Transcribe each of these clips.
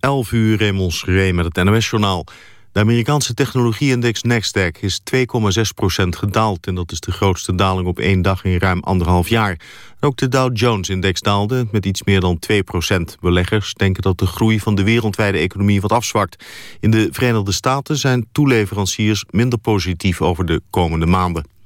11 uur Remons Ree met het NOS-journaal. De Amerikaanse technologie-index Nasdaq is 2,6% gedaald... en dat is de grootste daling op één dag in ruim anderhalf jaar. Ook de Dow Jones-index daalde met iets meer dan 2% Beleggers denken dat de groei van de wereldwijde economie wat afzwakt. In de Verenigde Staten zijn toeleveranciers minder positief over de komende maanden.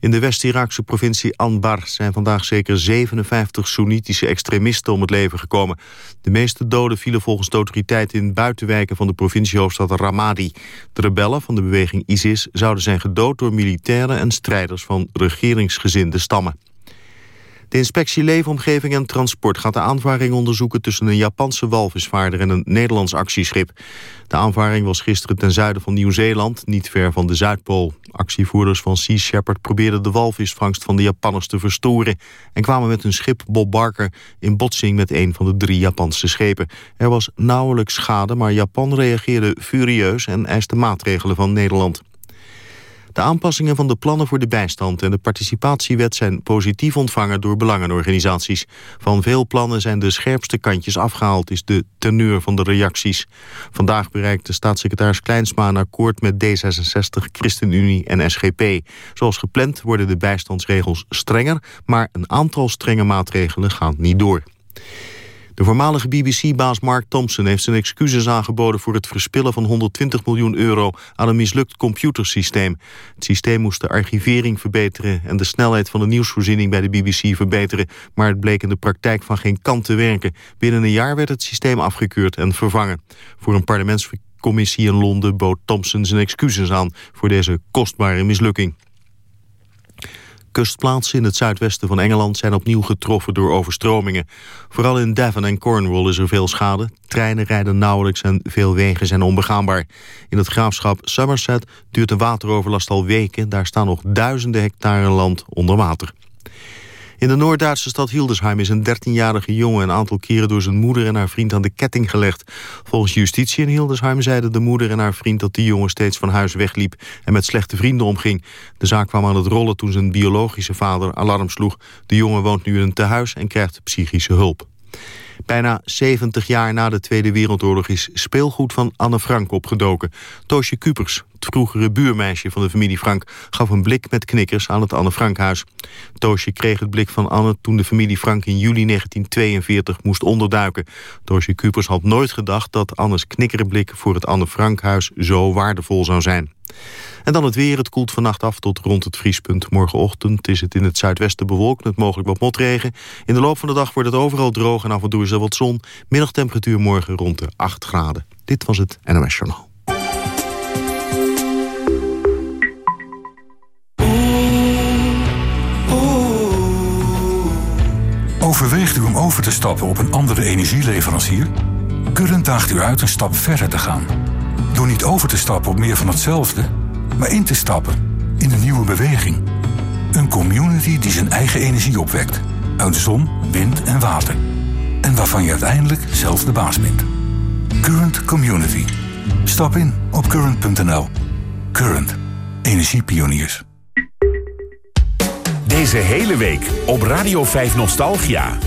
In de West-Iraakse provincie Anbar zijn vandaag zeker 57 Soenitische extremisten om het leven gekomen. De meeste doden vielen volgens de autoriteiten in buitenwijken van de provinciehoofdstad Ramadi. De rebellen van de beweging ISIS zouden zijn gedood door militairen en strijders van regeringsgezinde stammen. De inspectie Leefomgeving en Transport gaat de aanvaring onderzoeken... tussen een Japanse walvisvaarder en een Nederlands actieschip. De aanvaring was gisteren ten zuiden van Nieuw-Zeeland, niet ver van de Zuidpool. Actievoerders van Sea Shepherd probeerden de walvisvangst van de Japanners te verstoren... en kwamen met hun schip Bob Barker in botsing met een van de drie Japanse schepen. Er was nauwelijks schade, maar Japan reageerde furieus en eiste maatregelen van Nederland. De aanpassingen van de plannen voor de bijstand en de participatiewet zijn positief ontvangen door belangenorganisaties. Van veel plannen zijn de scherpste kantjes afgehaald, is de teneur van de reacties. Vandaag bereikte staatssecretaris Kleinsma een akkoord met D66, ChristenUnie en SGP. Zoals gepland worden de bijstandsregels strenger, maar een aantal strenge maatregelen gaan niet door. De voormalige BBC-baas Mark Thompson heeft zijn excuses aangeboden... voor het verspillen van 120 miljoen euro aan een mislukt computersysteem. Het systeem moest de archivering verbeteren... en de snelheid van de nieuwsvoorziening bij de BBC verbeteren... maar het bleek in de praktijk van geen kant te werken. Binnen een jaar werd het systeem afgekeurd en vervangen. Voor een parlementscommissie in Londen bood Thompson zijn excuses aan... voor deze kostbare mislukking. Kustplaatsen in het zuidwesten van Engeland zijn opnieuw getroffen door overstromingen. Vooral in Devon en Cornwall is er veel schade. Treinen rijden nauwelijks en veel wegen zijn onbegaanbaar. In het graafschap Somerset duurt de wateroverlast al weken. Daar staan nog duizenden hectare land onder water. In de Noord-Duitse stad Hildesheim is een 13-jarige jongen... een aantal keren door zijn moeder en haar vriend aan de ketting gelegd. Volgens justitie in Hildesheim zeiden de moeder en haar vriend... dat de jongen steeds van huis wegliep en met slechte vrienden omging. De zaak kwam aan het rollen toen zijn biologische vader alarm sloeg. De jongen woont nu in een tehuis en krijgt psychische hulp. Bijna 70 jaar na de Tweede Wereldoorlog is speelgoed van Anne Frank opgedoken. Toosje Kupers, het vroegere buurmeisje van de familie Frank... gaf een blik met knikkers aan het Anne Frankhuis. Toosje kreeg het blik van Anne toen de familie Frank in juli 1942 moest onderduiken. Toosje Kupers had nooit gedacht dat Annes knikkerblik voor het Anne Frankhuis zo waardevol zou zijn. En dan het weer. Het koelt vannacht af tot rond het vriespunt. Morgenochtend is het in het zuidwesten bewolkt met mogelijk wat motregen. In de loop van de dag wordt het overal droog en af en toe is er wat zon. Middagtemperatuur morgen rond de 8 graden. Dit was het NOS Journaal. Overweegt u om over te stappen op een andere energieleverancier? Current daagt u uit een stap verder te gaan. Door niet over te stappen op meer van hetzelfde, maar in te stappen in een nieuwe beweging. Een community die zijn eigen energie opwekt. Uit zon, wind en water. En waarvan je uiteindelijk zelf de baas bent. Current Community. Stap in op current.nl. Current. Energiepioniers. Deze hele week op Radio 5 Nostalgia.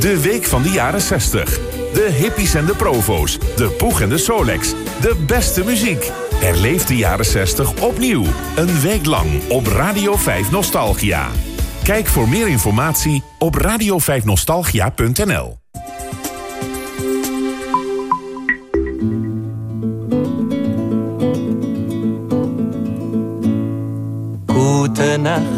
De week van de jaren 60. De hippies en de provo's. De poeg en de Solex. De beste muziek. Herleef de jaren 60 opnieuw. Een week lang op Radio 5 Nostalgia. Kijk voor meer informatie op radio5nostalgia.nl. Gute Nacht,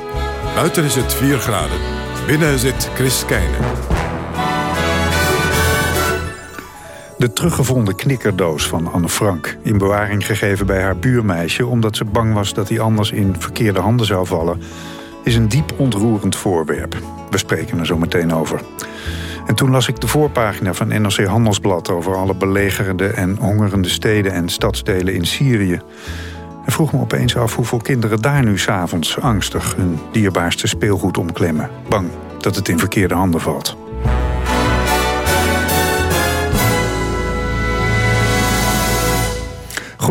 Buiten is het 4 graden, binnen zit Chris Keijnen. De teruggevonden knikkerdoos van Anne Frank. In bewaring gegeven bij haar buurmeisje... omdat ze bang was dat die anders in verkeerde handen zou vallen... is een diep ontroerend voorwerp. We spreken er zo meteen over. En toen las ik de voorpagina van NRC Handelsblad... over alle belegerende en hongerende steden en stadsdelen in Syrië. En vroeg me opeens af hoeveel kinderen daar nu s'avonds angstig... hun dierbaarste speelgoed omklemmen. Bang dat het in verkeerde handen valt.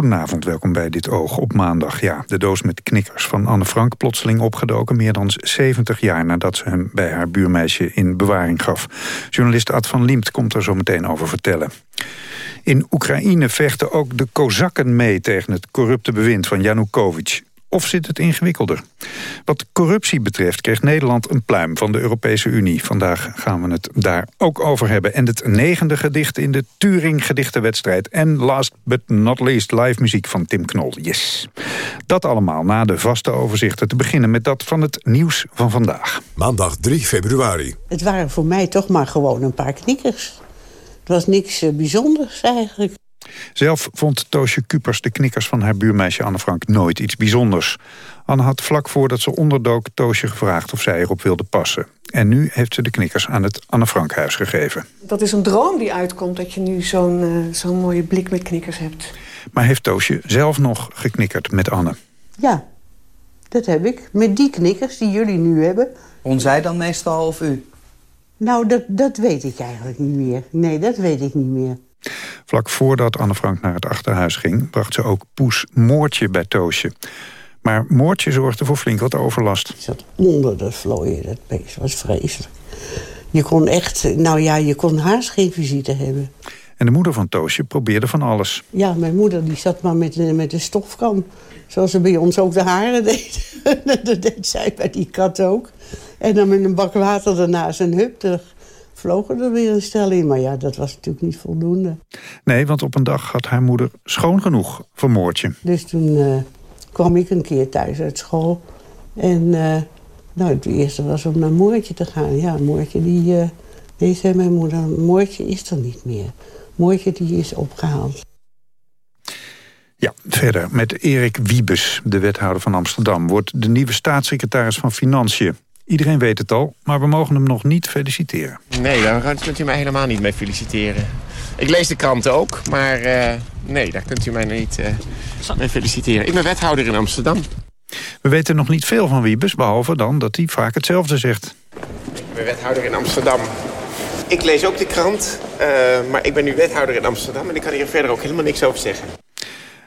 Goedenavond, welkom bij Dit Oog op maandag. Ja, de doos met knikkers van Anne Frank plotseling opgedoken... meer dan 70 jaar nadat ze hem bij haar buurmeisje in bewaring gaf. Journalist Ad van Liemt komt er zo meteen over vertellen. In Oekraïne vechten ook de Kozakken mee tegen het corrupte bewind van Janukovic. Of zit het ingewikkelder? Wat corruptie betreft kreeg Nederland een pluim van de Europese Unie. Vandaag gaan we het daar ook over hebben. En het negende gedicht in de Turing gedichtenwedstrijd. En last but not least live muziek van Tim Knol. Yes. Dat allemaal na de vaste overzichten. Te beginnen met dat van het nieuws van vandaag. Maandag 3 februari. Het waren voor mij toch maar gewoon een paar knikkers. Het was niks eh, bijzonders eigenlijk. Zelf vond Toosje Kupers de knikkers van haar buurmeisje Anne Frank nooit iets bijzonders. Anne had vlak voordat ze onderdook Toosje gevraagd of zij erop wilde passen. En nu heeft ze de knikkers aan het Anne Frankhuis gegeven. Dat is een droom die uitkomt, dat je nu zo'n uh, zo'n mooie blik met knikkers hebt. Maar heeft Toosje zelf nog geknikkerd met Anne? Ja, dat heb ik. Met die knikkers die jullie nu hebben. Won zij dan meestal of u? Nou, dat, dat weet ik eigenlijk niet meer. Nee, dat weet ik niet meer. Vlak voordat Anne Frank naar het achterhuis ging... bracht ze ook Poes Moortje bij Toosje. Maar Moortje zorgde voor flink wat overlast. Ik zat onder de vlooien, dat beest was vreselijk. Je kon echt, nou ja, je kon haast geen visite hebben. En de moeder van Toosje probeerde van alles. Ja, mijn moeder die zat maar met, met de stofkam. Zoals ze bij ons ook de haren deed. dat deed zij bij die kat ook. En dan met een bak water ernaast een hup vlogen er weer een stel in. Maar ja, dat was natuurlijk niet voldoende. Nee, want op een dag had haar moeder schoon genoeg voor Moortje. Dus toen uh, kwam ik een keer thuis uit school. En uh, nou, het eerste was om naar Moortje te gaan. Ja, Moortje die... Uh, nee, zei mijn moeder, Moortje is er niet meer. Moortje die is opgehaald. Ja, verder met Erik Wiebes, de wethouder van Amsterdam... wordt de nieuwe staatssecretaris van Financiën. Iedereen weet het al, maar we mogen hem nog niet feliciteren. Nee, daar kunt u mij helemaal niet mee feliciteren. Ik lees de kranten ook, maar uh, nee, daar kunt u mij niet uh, mee feliciteren. Ik ben wethouder in Amsterdam. We weten nog niet veel van Wiebes, behalve dan dat hij vaak hetzelfde zegt. Ik ben wethouder in Amsterdam. Ik lees ook de krant, uh, maar ik ben nu wethouder in Amsterdam... en ik kan hier verder ook helemaal niks over zeggen.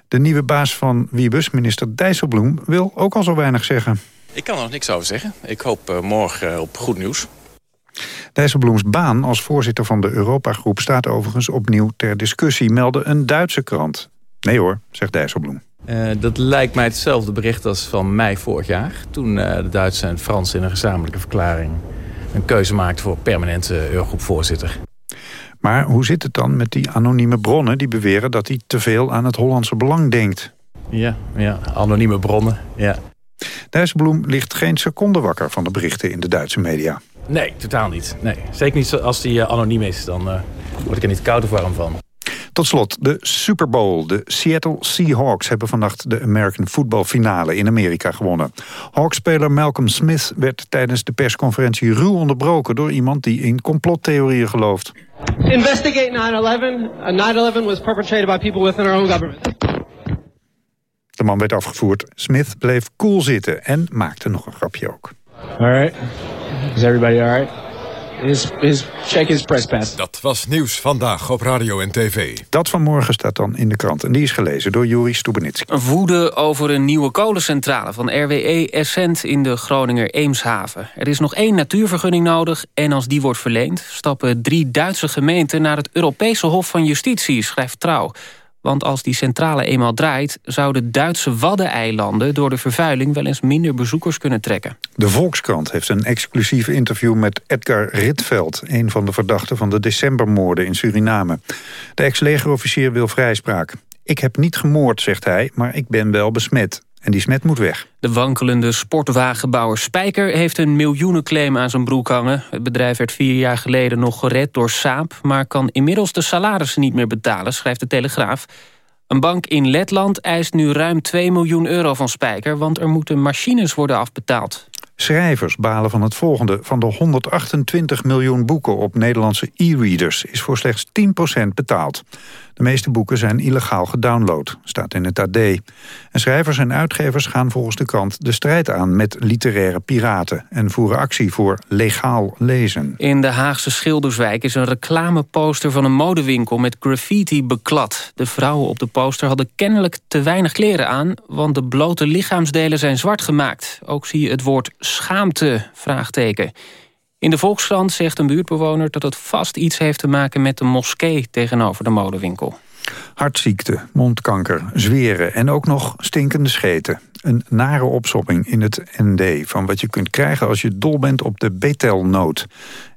De nieuwe baas van Wiebes, minister Dijsselbloem, wil ook al zo weinig zeggen. Ik kan er nog niks over zeggen. Ik hoop uh, morgen op goed nieuws. Dijsselbloems baan als voorzitter van de Europagroep... staat overigens opnieuw ter discussie, meldde een Duitse krant. Nee hoor, zegt Dijsselbloem. Uh, dat lijkt mij hetzelfde bericht als van mei vorig jaar... toen uh, de Duitsers en Fransen in een gezamenlijke verklaring... een keuze maakten voor permanente Eurogroepvoorzitter. Maar hoe zit het dan met die anonieme bronnen... die beweren dat hij te veel aan het Hollandse belang denkt? Ja, ja anonieme bronnen, ja. Dijsselbloem ligt geen seconde wakker van de berichten in de Duitse media. Nee, totaal niet. Nee. Zeker niet als die uh, anoniem is. Dan uh, word ik er niet koud of warm van. Tot slot, de Super Bowl. De Seattle Seahawks hebben vannacht de American Football finale in Amerika gewonnen. Hawkspeler Malcolm Smith werd tijdens de persconferentie ruw onderbroken... door iemand die in complottheorieën gelooft. Investigate 9-11. 9-11 was perpetrated by people within our own government. De man werd afgevoerd. Smith bleef cool zitten en maakte nog een grapje ook. All right. Is everybody all right? His, his, check his press pass. Dat was nieuws vandaag op radio en tv. Dat vanmorgen staat dan in de krant. En die is gelezen door Juri Stubenitski. Woede over een nieuwe kolencentrale van RWE Essent in de Groninger Eemshaven. Er is nog één natuurvergunning nodig en als die wordt verleend... stappen drie Duitse gemeenten naar het Europese Hof van Justitie, schrijft Trouw. Want als die centrale eenmaal draait... zouden Duitse Waddeneilanden door de vervuiling... wel eens minder bezoekers kunnen trekken. De Volkskrant heeft een exclusief interview met Edgar Ritveld... een van de verdachten van de decembermoorden in Suriname. De ex-legerofficier wil vrijspraak. Ik heb niet gemoord, zegt hij, maar ik ben wel besmet. En die smet moet weg. De wankelende sportwagenbouwer Spijker heeft een miljoenenclaim aan zijn broek hangen. Het bedrijf werd vier jaar geleden nog gered door Saab... maar kan inmiddels de salarissen niet meer betalen, schrijft de Telegraaf. Een bank in Letland eist nu ruim 2 miljoen euro van Spijker... want er moeten machines worden afbetaald. Schrijvers balen van het volgende. Van de 128 miljoen boeken op Nederlandse e-readers... is voor slechts 10% betaald. De meeste boeken zijn illegaal gedownload, staat in het AD. En schrijvers en uitgevers gaan volgens de krant de strijd aan... met literaire piraten en voeren actie voor legaal lezen. In de Haagse Schilderswijk is een reclameposter van een modewinkel... met graffiti beklad. De vrouwen op de poster hadden kennelijk te weinig kleren aan... want de blote lichaamsdelen zijn zwart gemaakt. Ook zie je het woord schaamte, vraagteken. In de Volkskrant zegt een buurtbewoner dat het vast iets heeft te maken met de moskee tegenover de modewinkel. Hartziekte, mondkanker, zweren en ook nog stinkende scheten. Een nare opsopping in het ND van wat je kunt krijgen als je dol bent op de betelnoot.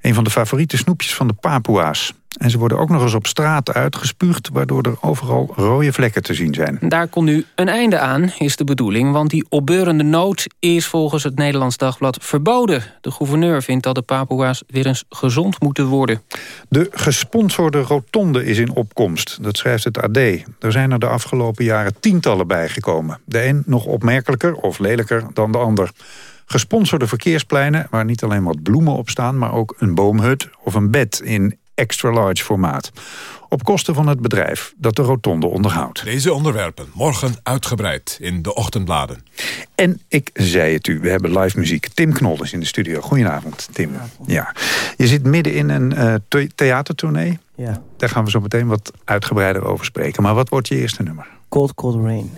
Een van de favoriete snoepjes van de Papua's. En ze worden ook nog eens op straat uitgespuugd... waardoor er overal rode vlekken te zien zijn. Daar komt nu een einde aan, is de bedoeling. Want die opbeurende nood is volgens het Nederlands Dagblad verboden. De gouverneur vindt dat de Papua's weer eens gezond moeten worden. De gesponsorde rotonde is in opkomst. Dat schrijft het AD. Er zijn er de afgelopen jaren tientallen bijgekomen. De een nog opmerkelijker of lelijker dan de ander. Gesponsorde verkeerspleinen waar niet alleen wat bloemen op staan... maar ook een boomhut of een bed in extra large formaat. Op kosten van het bedrijf dat de rotonde onderhoudt. Deze onderwerpen morgen uitgebreid in de ochtendbladen. En ik zei het u, we hebben live muziek. Tim Knol is in de studio. Goedenavond, Tim. Ja. Je zit midden in een uh, theatertournee. Ja. Daar gaan we zo meteen wat uitgebreider over spreken. Maar wat wordt je eerste nummer? Cold Cold Rain.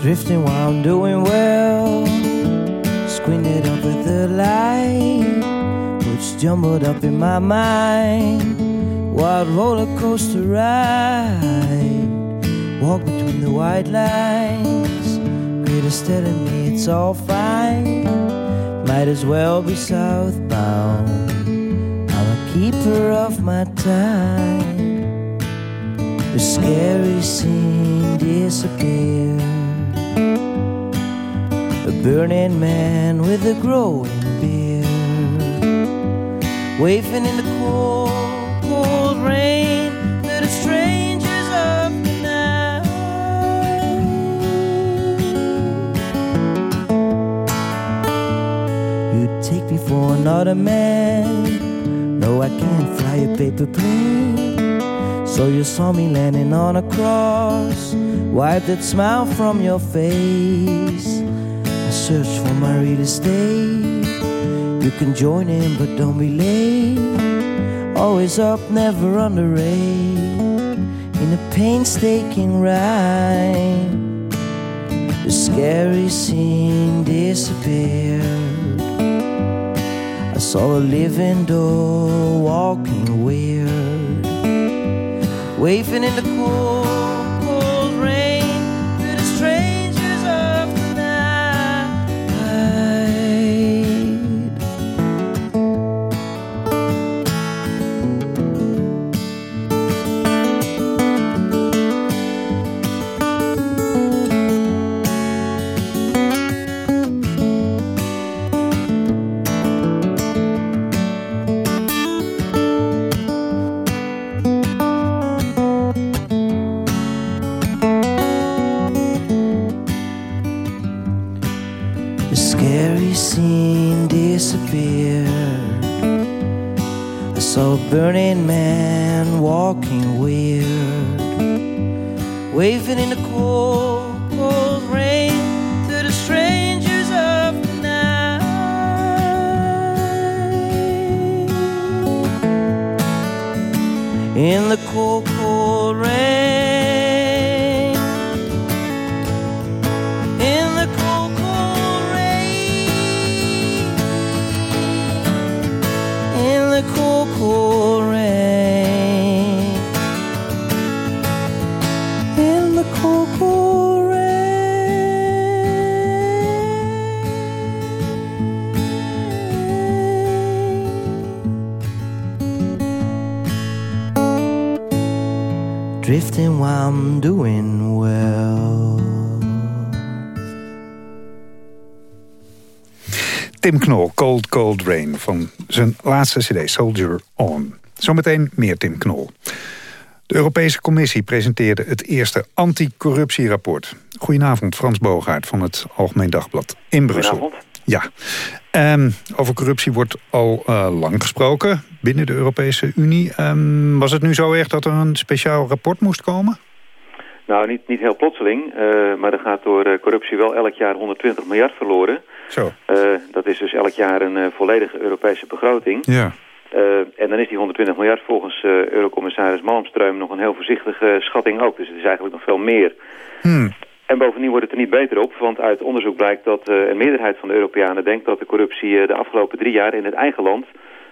Drifting while I'm doing well squinted at the light, which jumbled up in my mind. Wild roller coaster ride, walk between the white lines. Greatest telling me it's all fine, might as well be southbound. I'm a keeper of my time. The scary scene disappears a burning man with a growing beard, waving in the cold, cold rain to the strangers of the night. You take me for another man. No, I can't fly a paper plane. So you saw me landing on a cross. Wipe that smile from your face search for my real estate. You can join in, but don't be late. Always up, never under rain. In a painstaking ride, the scary scene disappeared. I saw a living door walking weird, waving in the cold. Cold Cold Rain, van zijn laatste cd, Soldier On. Zometeen meer Tim Knol. De Europese Commissie presenteerde het eerste anticorruptierapport. Goedenavond, Frans Boogaard van het Algemeen Dagblad in Brussel. Goedenavond. Ja, um, over corruptie wordt al uh, lang gesproken binnen de Europese Unie. Um, was het nu zo erg dat er een speciaal rapport moest komen? Nou, niet, niet heel plotseling, uh, maar er gaat door uh, corruptie wel elk jaar 120 miljard verloren. Zo. dat is dus elk jaar een volledige Europese begroting. Ja. en dan is die 120 miljard volgens Eurocommissaris Malmström nog een heel voorzichtige schatting ook. Dus het is eigenlijk nog veel meer. Hmm. En bovendien wordt het er niet beter op, want uit onderzoek blijkt dat uh, een meerderheid van de Europeanen denkt dat de corruptie uh, de afgelopen drie jaar in het eigen land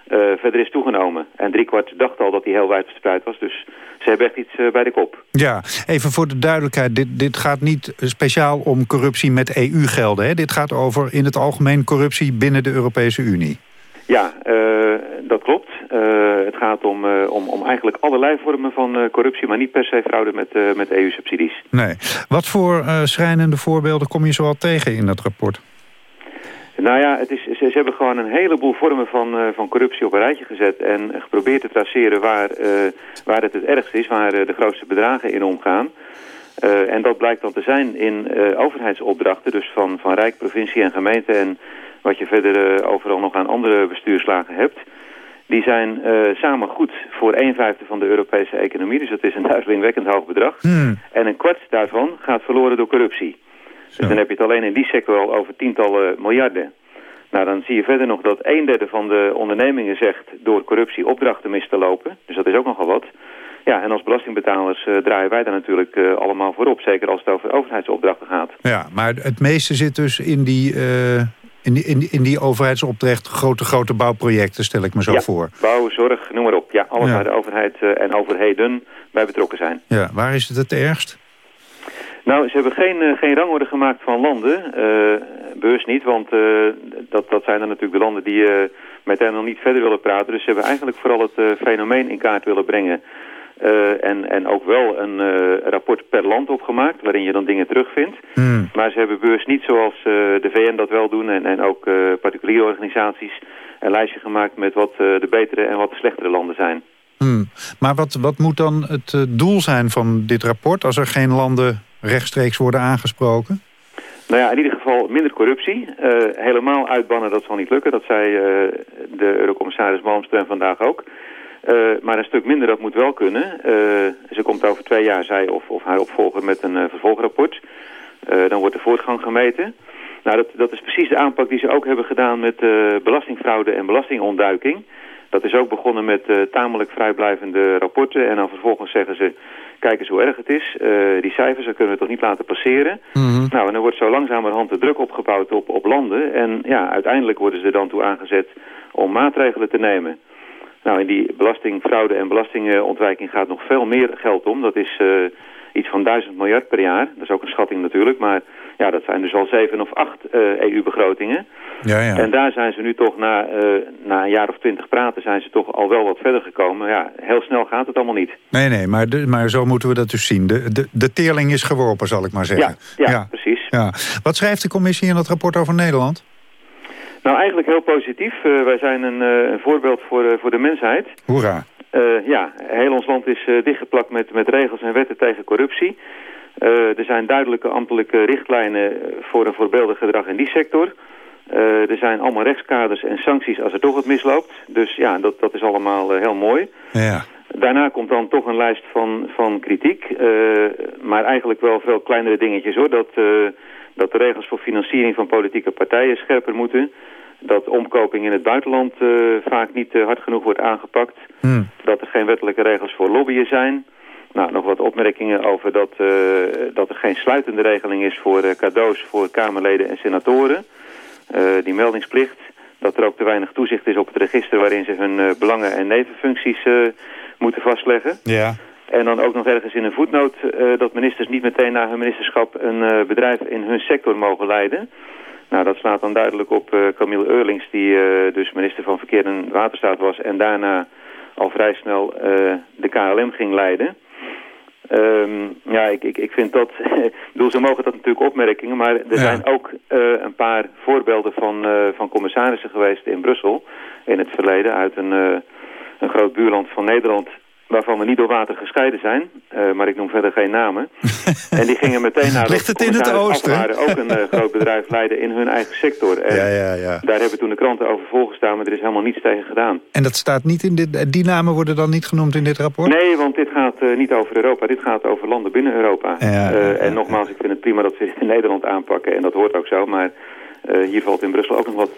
uh, verder is toegenomen. En driekwart dacht al dat die heel wijd verspreid was, dus ze hebben echt iets bij de kop. Ja, even voor de duidelijkheid, dit, dit gaat niet speciaal om corruptie met EU-gelden. Dit gaat over in het algemeen corruptie binnen de Europese Unie. Ja, dat klopt. het gaat om, om, om eigenlijk allerlei vormen van corruptie, maar niet per se fraude met, met EU-subsidies. Nee. Wat voor schrijnende voorbeelden kom je zoal tegen in dat rapport? Nou ja, het is, ze, ze, hebben gewoon een heleboel vormen van, uh, van corruptie op een rijtje gezet... en geprobeerd te traceren waar, uh, waar het het ergst is, waar uh, de grootste bedragen in omgaan. en dat blijkt dan te zijn in overheidsopdrachten, dus van, van Rijk, provincie en gemeente... en wat je verder overal nog aan andere bestuurslagen hebt... Die zijn samen goed voor een vijfde van de Europese economie. Dus dat is een duizelingwekkend hoog bedrag. Hmm. En een kwart daarvan gaat verloren door corruptie. Dus dan heb je het alleen in die sector al over tientallen miljarden. Nou, dan zie je verder nog dat een derde van de ondernemingen zegt door corruptie opdrachten mis te lopen. Dus dat is ook nogal wat. Ja, en als belastingbetalers uh, draaien wij daar natuurlijk uh, allemaal voor op. Zeker als het over overheidsopdrachten gaat. Ja, maar het meeste zit dus in die, uh, in die, in die, in die overheidsopdracht... grote, grote bouwprojecten, stel ik me zo ja, voor. bouw, zorg, noem maar op. Ja, alles ja. waar de overheid en overheden bij betrokken zijn. Ja, waar is het het ergst? Nou, ze hebben geen, uh, geen rangorde gemaakt van landen. Uh, bewust niet, want uh, dat, dat zijn dan natuurlijk de landen die met hen nog niet verder willen praten. Dus ze hebben eigenlijk vooral het fenomeen in kaart willen brengen. en, en ook wel een rapport per land opgemaakt, waarin je dan dingen terugvindt. Hmm. Maar ze hebben bewust niet zoals de VN dat wel doen en, en ook particuliere organisaties... een lijstje gemaakt met wat de betere en wat de slechtere landen zijn. Hmm. Maar wat, wat moet dan het doel zijn van dit rapport als er geen landen rechtstreeks worden aangesproken? Nou ja, in ieder geval minder corruptie. Uh, helemaal uitbannen, dat zal niet lukken. Dat zei uh, de eurocommissaris Malmström vandaag ook. Maar een stuk minder, dat moet wel kunnen. ze komt over twee jaar, zij of, of haar opvolger, met een vervolgrapport. dan wordt de voortgang gemeten. Nou, dat, dat is precies de aanpak die ze ook hebben gedaan met belastingfraude en belastingontduiking. Dat is ook begonnen met tamelijk vrijblijvende rapporten. En dan vervolgens zeggen ze, kijk eens hoe erg het is. Uh, die cijfers, dat kunnen we toch niet laten passeren. Mm -hmm. Nou, en er wordt zo langzamerhand de druk opgebouwd op, op landen. En ja, uiteindelijk worden ze er dan toe aangezet om maatregelen te nemen. Nou, in die belastingfraude en belastingontwijking gaat nog veel meer geld om. Dat is uh, iets van duizend miljard per jaar. Dat is ook een schatting natuurlijk, maar ja, dat zijn dus al zeven of acht uh, EU-begrotingen. Ja, ja. En daar zijn ze nu toch na, uh, na een jaar of twintig praten... zijn ze toch al wel wat verder gekomen. Ja, heel snel gaat het allemaal niet. Nee, nee, maar, de, maar zo moeten we dat dus zien. De, de, de teerling is geworpen, zal ik maar zeggen. Ja, ja, ja. precies. Ja. Wat schrijft de commissie in dat rapport over Nederland? Nou, eigenlijk heel positief. Uh, wij zijn een, een voorbeeld voor, voor de mensheid. Hoera. Ja, heel ons land is dichtgeplakt met, met regels en wetten tegen corruptie. er zijn duidelijke ambtelijke richtlijnen voor een voorbeeldig gedrag in die sector... Uh, er zijn allemaal rechtskaders en sancties als er toch wat misloopt. Dus ja, dat, dat is allemaal uh, heel mooi. Ja. Daarna komt dan toch een lijst van, van kritiek. Uh, maar eigenlijk wel veel kleinere dingetjes hoor. Dat, dat de regels voor financiering van politieke partijen scherper moeten. Dat omkoping in het buitenland vaak niet hard genoeg wordt aangepakt. Hmm. Dat er geen wettelijke regels voor lobbyen zijn. Nou, nog wat opmerkingen over dat, dat er geen sluitende regeling is voor cadeaus voor Kamerleden en senatoren. Die meldingsplicht. Dat er ook te weinig toezicht is op het register waarin ze hun belangen en nevenfuncties moeten vastleggen. Ja. En dan ook nog ergens in een voetnoot dat ministers niet meteen na hun ministerschap een bedrijf in hun sector mogen leiden. Nou, dat slaat dan duidelijk op Camille Eurlings, die dus minister van Verkeer en Waterstaat was en daarna al vrij snel de KLM ging leiden. Um, ja, ik, ik, ik vind dat... ik bedoel, ze mogen dat natuurlijk opmerkingen... maar er Ja. zijn ook uh, een paar voorbeelden van, uh, van commissarissen geweest in Brussel... in het verleden uit een, uh, een groot buurland van Nederland... waarvan we niet door water gescheiden zijn. Uh, maar ik noem verder geen namen. en die gingen meteen naar Ligt het in het oosten? waren ook een uh, groot bedrijf leiden in hun eigen sector. En ja, ja, ja. Daar hebben toen de kranten over volgestaan, maar er is helemaal niets tegen gedaan. En dat staat niet in dit, die namen worden dan niet genoemd in dit rapport? Nee, want dit gaat uh, niet over Europa. Dit gaat over landen binnen Europa. En nogmaals, ik vind het prima dat ze dit in Nederland aanpakken. En dat hoort ook zo, maar hier valt in Brussel ook nog wat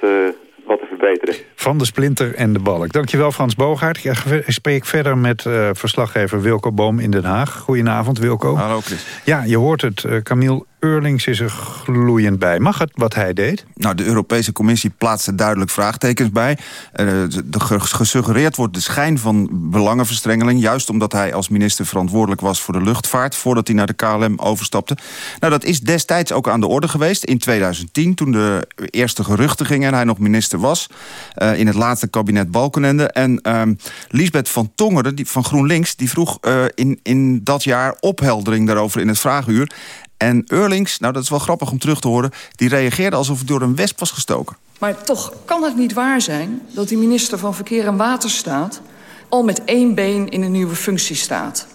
wat te verbeteren. Van de splinter en de balk. Dankjewel Frans Boogaard. Ik spreek verder met uh, verslaggever Wilco Boom in Den Haag. Goedenavond Wilco. Hallo Chris. Ja, je hoort het. Uh, Camille Eurlings is er gloeiend bij. Mag het wat hij deed? Nou, de Europese Commissie plaatst er duidelijk vraagtekens bij. Uh, de, gesuggereerd wordt de schijn van belangenverstrengeling... juist omdat hij als minister verantwoordelijk was voor de luchtvaart... voordat hij naar de KLM overstapte. Nou, dat is destijds ook aan de orde geweest in 2010... toen de eerste geruchten gingen en hij nog minister was... Uh, in het laatste kabinet Balkenende. En uh, Lisbeth van Tongeren die, van GroenLinks die vroeg uh, in, in dat jaar opheldering daarover in het Vraaguur... En Eurlings, nou dat is wel grappig om terug te horen... die reageerde alsof hij door een wesp was gestoken. Maar toch kan het niet waar zijn dat die minister van Verkeer en Waterstaat... al met één been in een nieuwe functie staat.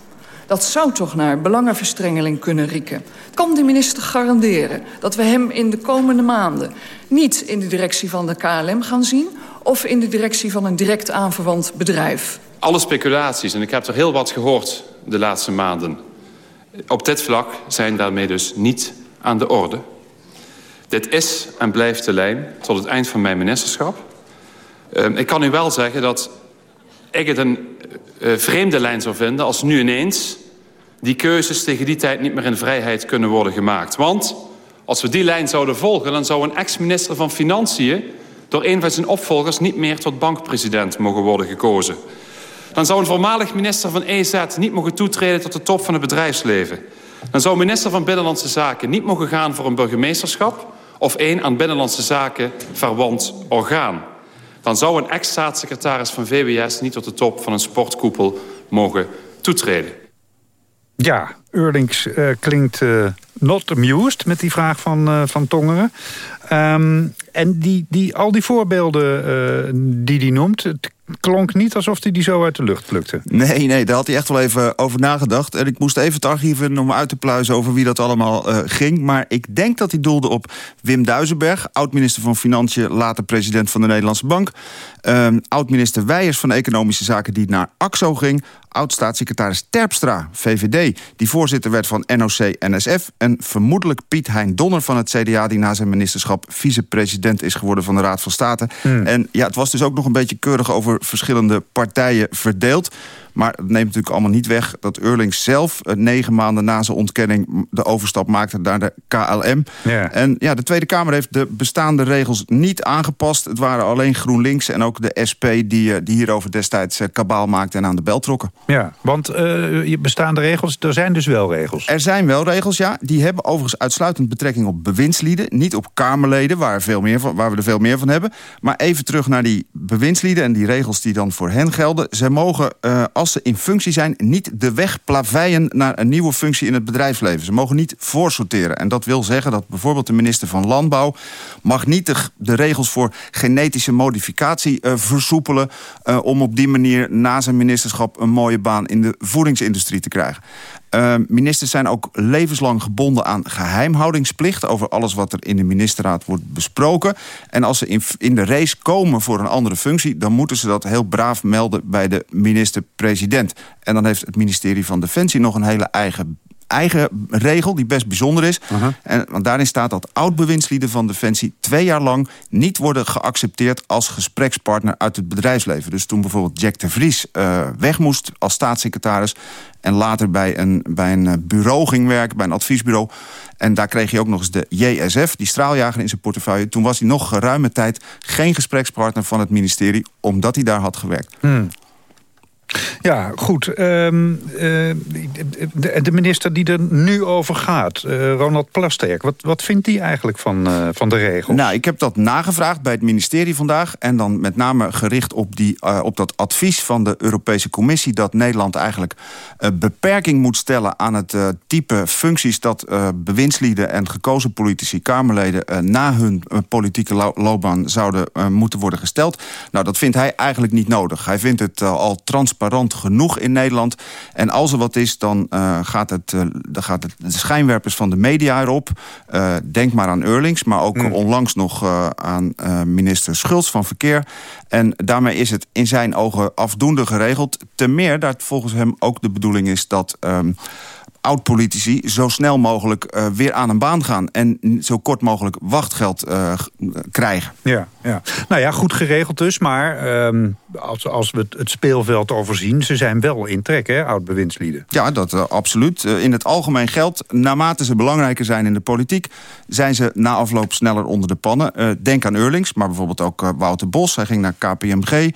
Dat zou toch naar belangenverstrengeling kunnen rieken. Kan de minister garanderen dat we hem in de komende maanden... niet in de directie van de KLM gaan zien... of in de directie van een direct aanverwant bedrijf? Alle speculaties, en ik heb er heel wat gehoord de laatste maanden op dit vlak zijn daarmee dus niet aan de orde. Dit is en blijft de lijn tot het eind van mijn ministerschap. Uh, ik kan u wel zeggen dat ik het een uh, vreemde lijn zou vinden... als nu ineens die keuzes tegen die tijd niet meer in vrijheid kunnen worden gemaakt. Want als we die lijn zouden volgen... dan zou een ex-minister van Financiën... door een van zijn opvolgers niet meer tot bankpresident mogen worden gekozen. Dan zou een voormalig minister van EZ niet mogen toetreden tot de top van het bedrijfsleven. Dan zou minister van Binnenlandse Zaken niet mogen gaan voor een burgemeesterschap... of één aan Binnenlandse Zaken verwant orgaan. Dan zou een ex-staatssecretaris van VWS niet tot de top van een sportkoepel mogen toetreden. Ja, Eurlings uh, klinkt uh, not amused met die vraag van, uh, van Tongeren. Um, en die, die, al die voorbeelden die hij noemt... klonk niet alsof hij die zo uit de lucht plukte. Nee, nee, daar had hij echt wel even over nagedacht. En ik moest even het archief in om uit te pluizen over wie dat allemaal uh, ging. Maar ik denk dat hij doelde op Wim Duisenberg... oud-minister van Financiën, later president van de Nederlandse Bank. Uh, oud-minister Weijers van Economische Zaken die naar AXO ging oud-staatssecretaris Terpstra, VVD... die voorzitter werd van NOC-NSF... en vermoedelijk Piet Hein Donner van het CDA... die na zijn ministerschap vicepresident is geworden van de Raad van State. Hmm. En ja, het was dus ook nog een beetje keurig over verschillende partijen verdeeld. Maar het neemt natuurlijk allemaal niet weg dat Eurlings zelf... Eh, negen maanden na zijn ontkenning de overstap maakte naar de KLM. Ja. En ja, de Tweede Kamer heeft de bestaande regels niet aangepast. Het waren alleen GroenLinks en ook de SP die, eh, die hierover destijds eh, kabaal maakten en aan de bel trokken. Ja, want uh, bestaande regels, er zijn dus wel regels. Er zijn wel regels, ja. Die hebben overigens uitsluitend betrekking op bewindslieden. Niet op Kamerleden, waar, veel meer van, waar we er veel meer van hebben. Maar even terug naar die bewindslieden en die regels die dan voor hen gelden. Zij mogen, uh, als ze in functie zijn... niet de weg plaveien naar een nieuwe functie in het bedrijfsleven. Ze mogen niet voorsorteren. En dat wil zeggen dat bijvoorbeeld de minister van Landbouw... mag niet de, regels voor genetische modificatie uh, versoepelen... Uh, om op die manier na zijn ministerschap een mooie baan in de voedingsindustrie te krijgen. Uh, ministers zijn ook levenslang gebonden aan geheimhoudingsplicht... over alles wat er in de ministerraad wordt besproken. En als ze in, in de race komen voor een andere functie... dan moeten ze dat heel braaf melden bij de minister-president. En dan heeft het ministerie van Defensie nog een hele eigen eigen regel die best bijzonder is. Uh -huh. en, want daarin staat dat oud-bewindslieden van Defensie... twee jaar lang niet worden geaccepteerd als gesprekspartner uit het bedrijfsleven. Dus toen bijvoorbeeld Jack de Vries uh, weg moest als staatssecretaris... en later bij een, bij een eh, bureau ging werken, bij een adviesbureau... En daar kreeg hij ook nog eens de JSF, die straaljager in zijn portefeuille. Toen was hij nog geruime tijd geen gesprekspartner van het ministerie... omdat hij daar had gewerkt. Hmm. Ja, goed. Um, de, minister die er nu over gaat, uh, Ronald Plasterk... wat, wat vindt hij eigenlijk van, uh, van de regels? Nou, ik heb dat nagevraagd bij het ministerie vandaag... en dan met name gericht op, die, op dat advies van de Europese Commissie... dat Nederland eigenlijk beperking moet stellen aan het type functies... dat bewindslieden en gekozen politici, Kamerleden... na hun politieke lo loopbaan zouden moeten worden gesteld. Nou, dat vindt hij eigenlijk niet nodig. Hij vindt het al transparant transparant genoeg in Nederland. En als er wat is, dan, gaat, het, dan gaat het de schijnwerpers van de media erop. denk maar aan Eurlings, maar ook mm. onlangs nog aan minister Schultz van Verkeer. En daarmee is het in zijn ogen afdoende geregeld. Ten meer dat volgens hem ook de bedoeling is dat... Um, oud-politici zo snel mogelijk uh, weer aan een baan gaan... en zo kort mogelijk wachtgeld uh, krijgen. Ja, ja. Nou ja, goed geregeld dus, maar um, als, als we het speelveld overzien... ze zijn wel in trek, hè, oud-bewindslieden. Ja, dat uh, absoluut. in het algemeen geldt, naarmate ze belangrijker zijn in de politiek... zijn ze na afloop sneller onder de pannen. denk aan Eurlings, maar bijvoorbeeld ook Wouter Bos. Hij ging naar KPMG...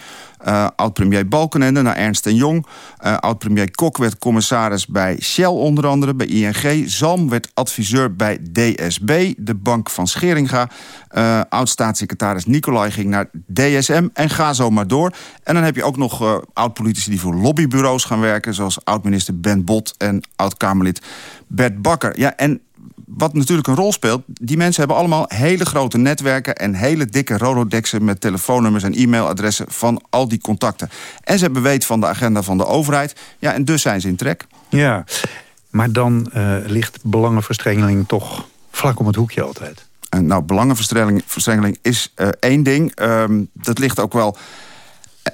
Oud-premier Balkenende naar Ernst Jong. Uh, Oud-premier Kok werd commissaris bij Shell onder andere, bij ING. Zalm werd adviseur bij DSB, de bank van Scheringa. Uh, Oud-staatssecretaris Nicolai ging naar DSM en ga zo maar door. En dan heb je ook nog oud-politici die voor lobbybureaus gaan werken... zoals oud-minister Ben Bot en oud-Kamerlid Bert Bakker. Ja, en wat natuurlijk een rol speelt... die mensen hebben allemaal hele grote netwerken... en hele dikke rolodexen met telefoonnummers en e-mailadressen... van al die contacten. En ze hebben weet van de agenda van de overheid. Ja, en dus zijn ze in trek. Ja, maar dan uh, ligt belangenverstrengeling toch vlak om het hoekje altijd. En nou, belangenverstrengeling is uh, één ding. Uh, dat ligt ook wel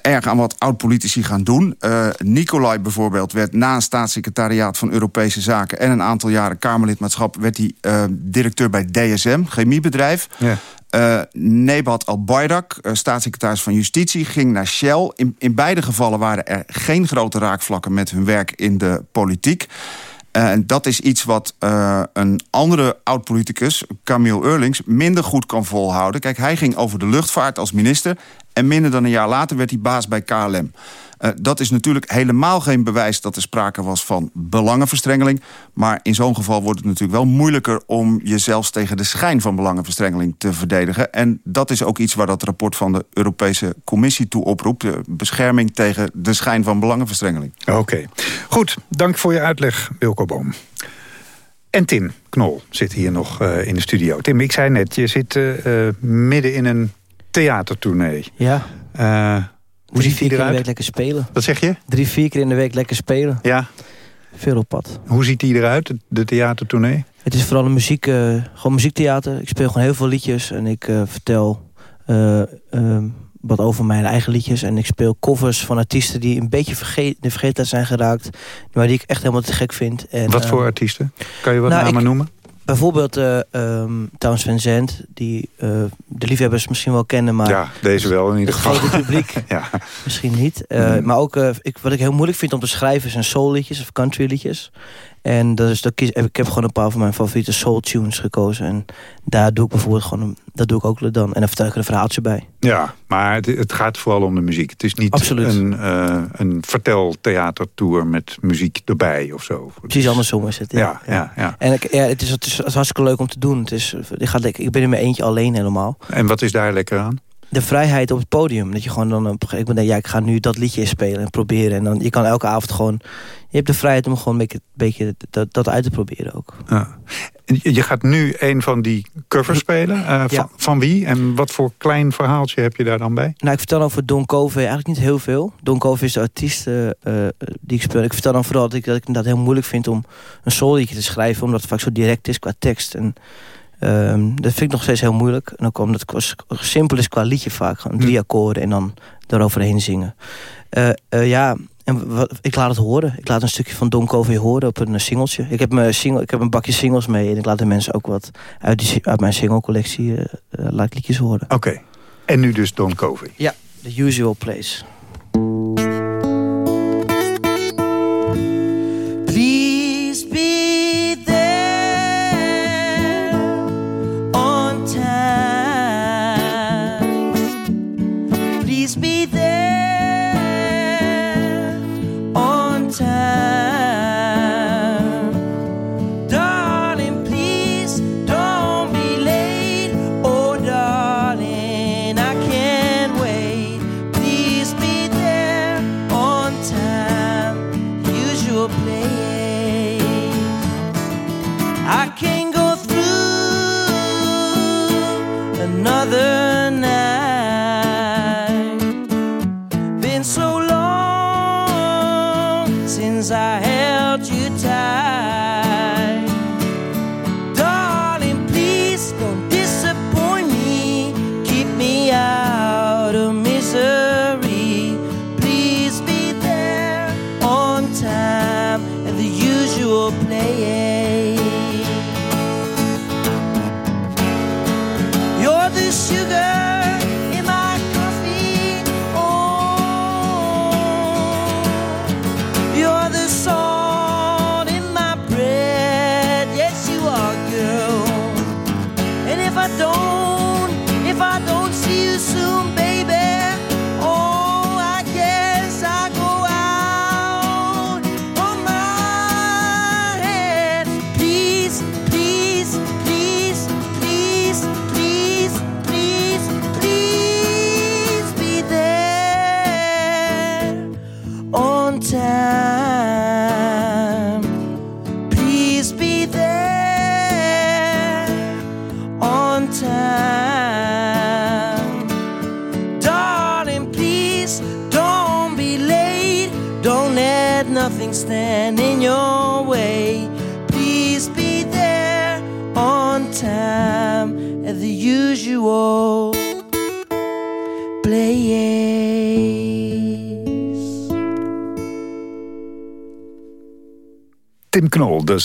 erg aan wat oud-politici gaan doen. Uh, Nicolai bijvoorbeeld werd na een staatssecretariaat van Europese Zaken... en een aantal jaren Kamerlidmaatschap... werd hij uh, directeur bij DSM, chemiebedrijf. Ja. Uh, Nebat Al-Bayrak, staatssecretaris van Justitie, ging naar Shell. In, in beide gevallen waren er geen grote raakvlakken met hun werk in de politiek. En dat is iets wat uh, een andere oud-politicus, Camille Eurlings... minder goed kan volhouden. Kijk, hij ging over de luchtvaart als minister... En minder dan een jaar later werd hij baas bij KLM. Uh, dat is natuurlijk helemaal geen bewijs dat er sprake was van belangenverstrengeling. Maar in zo'n geval wordt het natuurlijk wel moeilijker... om jezelf tegen de schijn van belangenverstrengeling te verdedigen. En dat is ook iets waar dat rapport van de Europese Commissie toe oproept. De bescherming tegen de schijn van belangenverstrengeling. Oké. Goed, dank voor je uitleg, Wilco Boom. En Tim Knol zit hier nog uh, in de studio. Tim, ik zei net, je zit uh, midden in een theatertournee. Ja. Uh, hoe Drie, vier keer in de week lekker spelen. Wat zeg je? Drie, vier keer in de week lekker spelen. Ja. Veel op pad. Hoe ziet die eruit, de theatertournee? Het is vooral een muziek, uh, gewoon muziektheater. Ik speel gewoon heel veel liedjes en ik uh, vertel ehm, wat over mijn eigen liedjes. En ik speel covers van artiesten die een beetje verge de vergeten zijn geraakt. Maar die ik echt helemaal te gek vind. En, wat voor artiesten? Kan je wat nou, namen noemen? Bijvoorbeeld uh, um, Towns Van Zandt, die uh, de liefhebbers misschien wel kennen, maar... Ja, deze wel in ieder geval. Het publiek ja. misschien niet. Uh, mm. Maar ook, ik, wat ik heel moeilijk vind om te schrijven zijn soulliedjes of countryliedjes. En dat is, dat kies, ik heb gewoon een paar van mijn favoriete soul tunes gekozen. En daar doe ik bijvoorbeeld gewoon, dat doe ik ook dan. En dan vertel ik er een verhaaltje bij. Ja, maar het, het gaat vooral om de muziek. Het is niet Absoluut. een, uh, een verteltheatertour met muziek erbij of zo. Precies andersom is het. Ja, ja, ja. ja. En ik, ja, het, is, het, is, het is hartstikke leuk om te doen. Het is, ik, ga, ik ben in mijn eentje alleen helemaal. En wat is daar lekker aan? De vrijheid op het podium. Dat je gewoon dan op een gegeven moment ja, ik ga nu dat liedje spelen en proberen. En dan je kan elke avond gewoon. Je hebt de vrijheid om gewoon een beetje, beetje dat, dat uit te proberen ook. Ja. Je gaat nu een van die covers spelen. Uh, van, van, wie? En wat voor klein verhaaltje heb je daar dan bij? Nou, ik vertel over Don Cove eigenlijk niet heel veel. Don Cove is de artiest uh, die ik speel. Ik vertel dan vooral dat ik, dat ik het heel moeilijk vind om een soulliedje te schrijven. Omdat het vaak zo direct is qua tekst. En Um, dat vind ik nog steeds heel moeilijk. En ook omdat het simpel is qua liedje vaak. Gewoon drie hm. akkoorden en dan daaroverheen zingen. Uh, uh, ja, en wat, ik laat het horen. Ik laat een stukje van Don Covey horen op een singeltje. Ik heb, mijn single, ik heb een bakje singles mee. En ik laat de mensen ook wat uit, die, uit mijn singlecollectie uh, laat liedjes horen. Oké. En nu dus Don Covey. Ja, The Usual Place.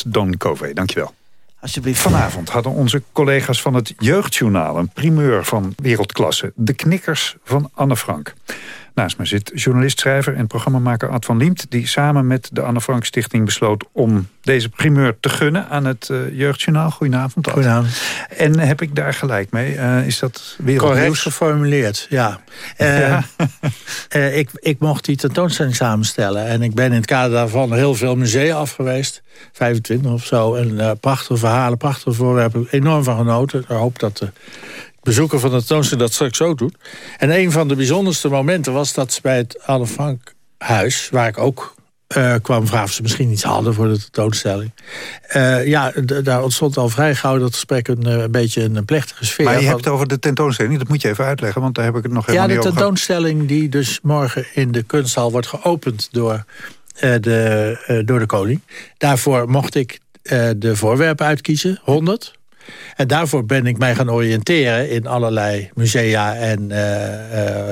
Don Covey. Dankjewel. Alsjeblieft. Vanavond hadden onze collega's van het Jeugdjournaal... een primeur van wereldklasse. De knikkers van Anne Frank. Naast me zit journalist, schrijver en programmamaker Ad van Liemt... die samen met de Anne Frank Stichting besloot om deze primeur te gunnen... aan het uh, Jeugdjournaal. Goedenavond, Ad. Goedenavond. En heb ik daar gelijk mee? Uh, is dat wereldnieuws? Correct geformuleerd, ja. Ja. ik, ik mocht die tentoonstelling samenstellen. En ik ben in het kader daarvan heel veel musea af geweest. 25 of zo. En prachtige verhalen, prachtige voorwerpen. Enorm van genoten. Ik hoop dat de bezoeker van de tentoonstelling dat straks ook doet. En een van de bijzonderste momenten was dat bij het Anne Frank huis... waar ik ook uh, kwam vragen of ze misschien iets hadden voor de tentoonstelling. Uh, ja, daar ontstond al vrij gauw dat gesprek een, een beetje een, plechtige sfeer. Maar je hebt het over de tentoonstelling, dat moet je even uitleggen... want daar heb ik het nog helemaal ja, niet over Ja, de tentoonstelling die dus morgen in de kunsthal wordt geopend... door, uh, de, door de koning. Daarvoor mocht ik de voorwerpen uitkiezen, 100... En daarvoor ben ik mij gaan oriënteren in allerlei musea en uh,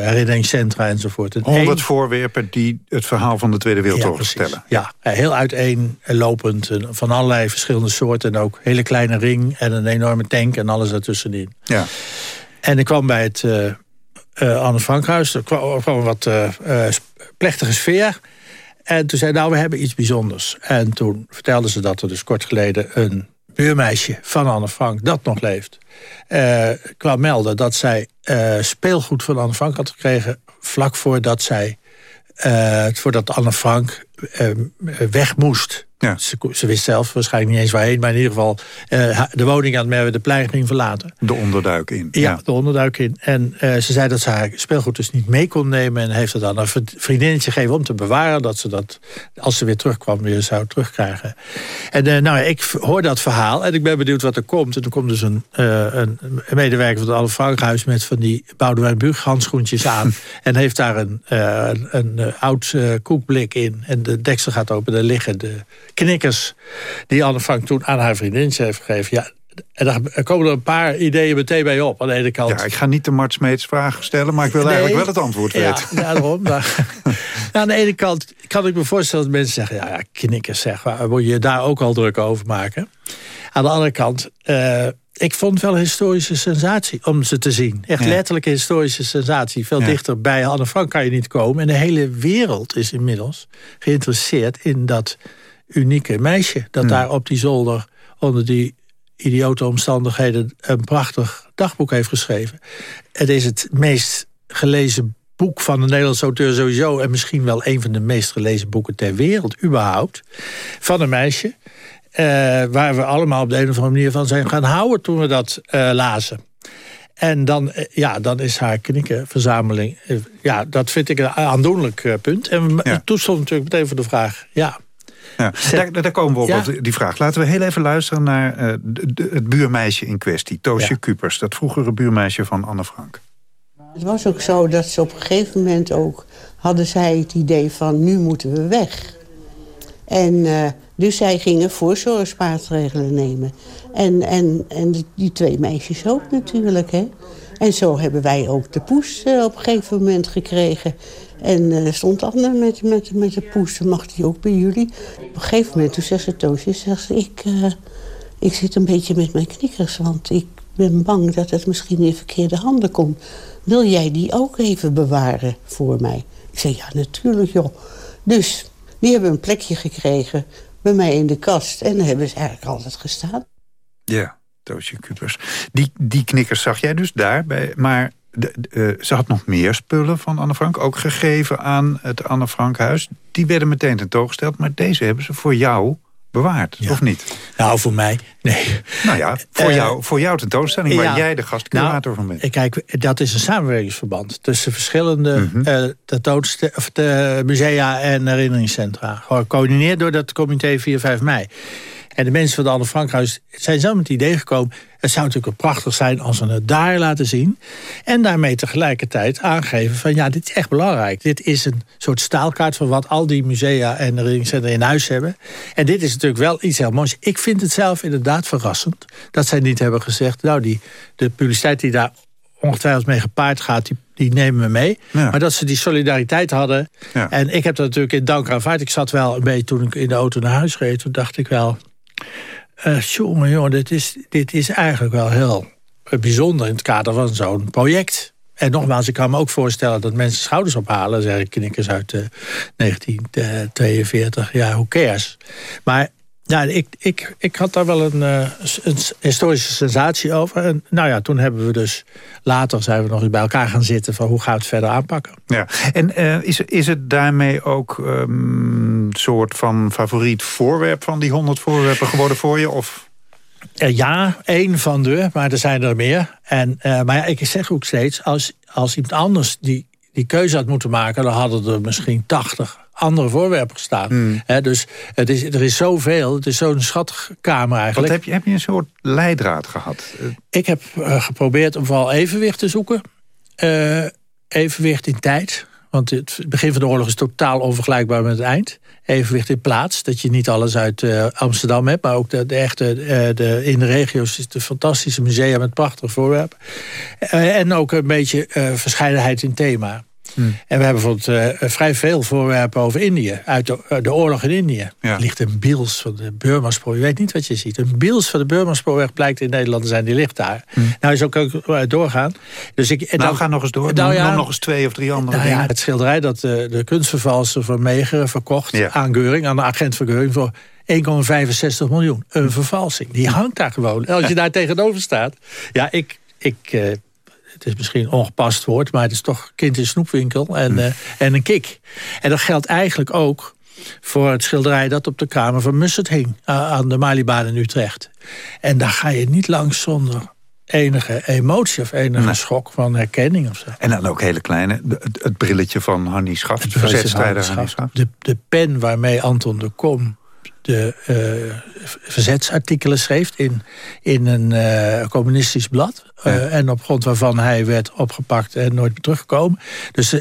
herinneringscentra enzovoort. En 100 één... voorwerpen die het verhaal van de Tweede Wereldoorlog ja, vertellen. Ja, heel uiteenlopend. Van allerlei verschillende soorten. En ook hele kleine ring en een enorme tank en alles ertussenin. Ja. En ik kwam bij het uh, Anne Frankhuis. Er kwam, kwam een wat plechtige sfeer. En toen zei nou, we hebben iets bijzonders. En toen vertelden ze dat er dus kort geleden een buurmeisje van Anne Frank, dat nog leeft... Kwam melden dat zij uh, speelgoed van Anne Frank had gekregen... vlak voordat zij, uh, voordat Anne Frank weg moest. Ja. Ze, ze, wist zelf waarschijnlijk niet eens waarheen... maar in ieder geval de woning aan het de plein ging verlaten. De onderduik in. Ja, ja. de onderduik in. En ze zei dat ze haar speelgoed dus niet mee kon nemen... en heeft het aan een vriendinnetje gegeven om te bewaren... dat ze dat, als ze weer terugkwam, weer zou terugkrijgen. En nou, ik hoor dat verhaal en ik ben benieuwd wat er komt. En er komt dus een, een medewerker van het Alle Frankhuis... met van die Boudewijn handschoentjes aan... en heeft daar een, een, een oud koekblik in. En de deksel gaat open, daar liggen de knikkers die Anne Frank toen aan haar vriendinnetje heeft gegeven. Ja, en daar komen er een paar ideeën meteen bij op. Aan de ene kant. Ja, ik ga niet de Mart Smeets vraag stellen, maar ik wil nee, eigenlijk wel het antwoord ja, weten. Ja, daarom. maar, nou, aan de ene kant kan ik me voorstellen dat mensen zeggen... ja, ja knikkers zeg, waar moet je daar ook al druk over maken? Aan de andere kant... Uh, ik vond wel een historische sensatie om ze te zien. Echt ja. letterlijke historische sensatie. Veel ja. dichter bij Anne Frank kan je niet komen. En de hele wereld is inmiddels geïnteresseerd in dat unieke meisje... dat ja. daar op die zolder onder die idiote omstandigheden... een prachtig dagboek heeft geschreven. Het is het meest gelezen boek van een Nederlandse auteur sowieso... en misschien wel een van de meest gelezen boeken ter wereld überhaupt... van een meisje... Uh, waar we allemaal op de een of andere manier van zijn gaan houden... toen we dat uh, lazen. En dan, uh, ja, dan is haar knikkenverzameling... ja, dat vind ik een aandoenlijk punt. En ja. toen stond natuurlijk meteen voor de vraag... ja, ja, daar, daar, komen we op, ja? op die vraag. Laten we heel even luisteren naar uh, de, de, het buurmeisje in kwestie. Toosje ja. Kupers, dat vroegere buurmeisje van Anne Frank. Het was ook zo dat ze op een gegeven moment ook... hadden zij het idee van, nu moeten we weg. En uh, dus zij gingen voorzorgsmaatregelen nemen. En, en, en die twee meisjes ook natuurlijk, hè. En zo hebben wij ook de poes uh, op een gegeven moment gekregen. En uh, stond dan met, met, met de poes, mag die ook bij jullie? Op een gegeven moment, toen zegt ze Toosje, zegt ze, ik, uh, ik zit een beetje met mijn knikkers... want ik ben bang dat het misschien in verkeerde handen komt. Wil jij die ook even bewaren voor mij? Ik zei, ja, natuurlijk, joh. Dus die hebben een plekje gekregen bij mij in de kast. En daar hebben ze eigenlijk altijd gestaan. Ja, Toosje Kupers. Die, die knikkers zag jij dus daar, bij, maar de, uh, ze had nog meer spullen van Anne Frank, ook gegeven aan het Anne Frankhuis. Die werden meteen tentoongesteld, maar deze hebben ze voor jou bewaard, of niet? Nou, voor mij, nee. Nou ja, voor, uh, jou, voor jouw tentoonstelling, waar jij de gastcurator nou, van bent. Kijk, dat is een samenwerkingsverband tussen verschillende mm -hmm. uh, of de musea en herinneringscentra. Gecoördineerd door dat comité 4-5 mei. En de mensen van de Anne Frankhuis zijn zo met het idee gekomen... het zou natuurlijk prachtig zijn als we het daar laten zien... en daarmee tegelijkertijd aangeven van ja, dit is echt belangrijk. Dit is een soort staalkaart van wat al die musea en herinneringscentra in huis hebben. En dit is natuurlijk wel iets heel moois. Ik vind het zelf inderdaad verrassend dat zij niet hebben gezegd... nou, die, de publiciteit die daar ongetwijfeld mee gepaard gaat... die die nemen we mee. Ja. Maar dat ze die solidariteit hadden. Ja. En ik heb dat natuurlijk in dank aanvaard. Ik zat wel een beetje toen ik in de auto naar huis reed. Toen dacht ik wel... Uh, jongen, jongen, dit is, dit is eigenlijk wel heel bijzonder... in het kader van zo'n project. En nogmaals, ik kan me ook voorstellen dat mensen schouders ophalen... zeg ik knikkers uit uh, 1942, ja, who cares. Maar ja, ik, ik, ik had daar wel een, uh, een, historische sensatie over. En nou ja, toen hebben we dus... Later zijn we nog eens bij elkaar gaan zitten... van hoe gaan we het verder aanpakken. Ja. En uh, is, is het daarmee ook een um, soort van favoriet voorwerp... van die 100 voorwerpen geworden voor je? Of... Uh, ja, één van de, maar er zijn er meer. En, maar ja, ik zeg ook steeds... als, als iemand anders die, die keuze had moeten maken... dan hadden er misschien 80 andere voorwerpen gestaan. Hmm. He, dus het is, er is zoveel, het is zo'n schatkamer eigenlijk. Wat heb je, heb je een soort leidraad gehad? Ik heb uh, geprobeerd om vooral evenwicht te zoeken. Uh, evenwicht in tijd. Want het begin van de oorlog is totaal onvergelijkbaar met het eind. Evenwicht in plaats, dat je niet alles uit uh, Amsterdam hebt... maar ook de, de echte, de, in de regio's is het een fantastische musea met prachtige voorwerpen. en ook een beetje verscheidenheid in thema. Hmm. En we hebben bijvoorbeeld uh, vrij veel voorwerpen over Indië. Uit de, uh, de oorlog in Indië. Ja. Er ligt een Biels van de Burma-spoor. Je weet niet wat je ziet. Een Biels van de Burma-spoorweg blijkt in Nederland te zijn. Die ligt daar. Hmm. Nou is ook, ook uh, doorgaan. Dus ik, nou, dan, ga nog eens door. Nou, ja, nog eens twee of drie andere nou, ja, Het schilderij dat de kunstvervalser van Megeren verkocht... Ja. aan Geuring, aan de agent van Geuring... voor 1,65 miljoen. Een vervalsing. Die hangt daar gewoon. Als je daar tegenover staat... Ja, ik... ik het is misschien een ongepast woord... maar het is toch kind in snoepwinkel en, uh, en een kik. En dat geldt eigenlijk ook voor het schilderij dat op de kamer van Mussert hing... Uh, aan de Malibaan in Utrecht. En daar ga je niet langs zonder enige emotie of enige nee. schok van herkenning of zo. En dan ook hele kleine, het, het brilletje van Hannie Schaf, de verzetstrijder Hannie Schaf. De, de pen waarmee Anton de Kom de uh, verzetsartikelen schreef in, in een uh, communistisch blad. Uh, ja. En op grond waarvan hij werd opgepakt en nooit meer teruggekomen. Dus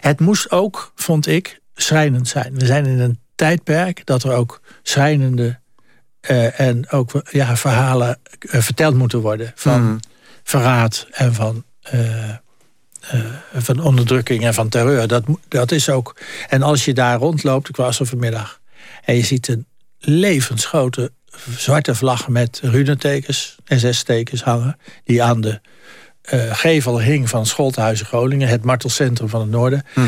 het moest ook, vond ik, schrijnend zijn. We zijn in een tijdperk dat er ook schrijnende en ook ja, verhalen verteld moeten worden. Van mm. verraad en van... van onderdrukking en van terreur. Dat, dat is ook. En als je daar rondloopt, ik was er vanmiddag... en je ziet een levensgrote zwarte vlag met runetekens, SS-tekens hangen... die aan de uh, gevel hing van Scholthuizen Groningen... het martelcentrum van het noorden... Hm.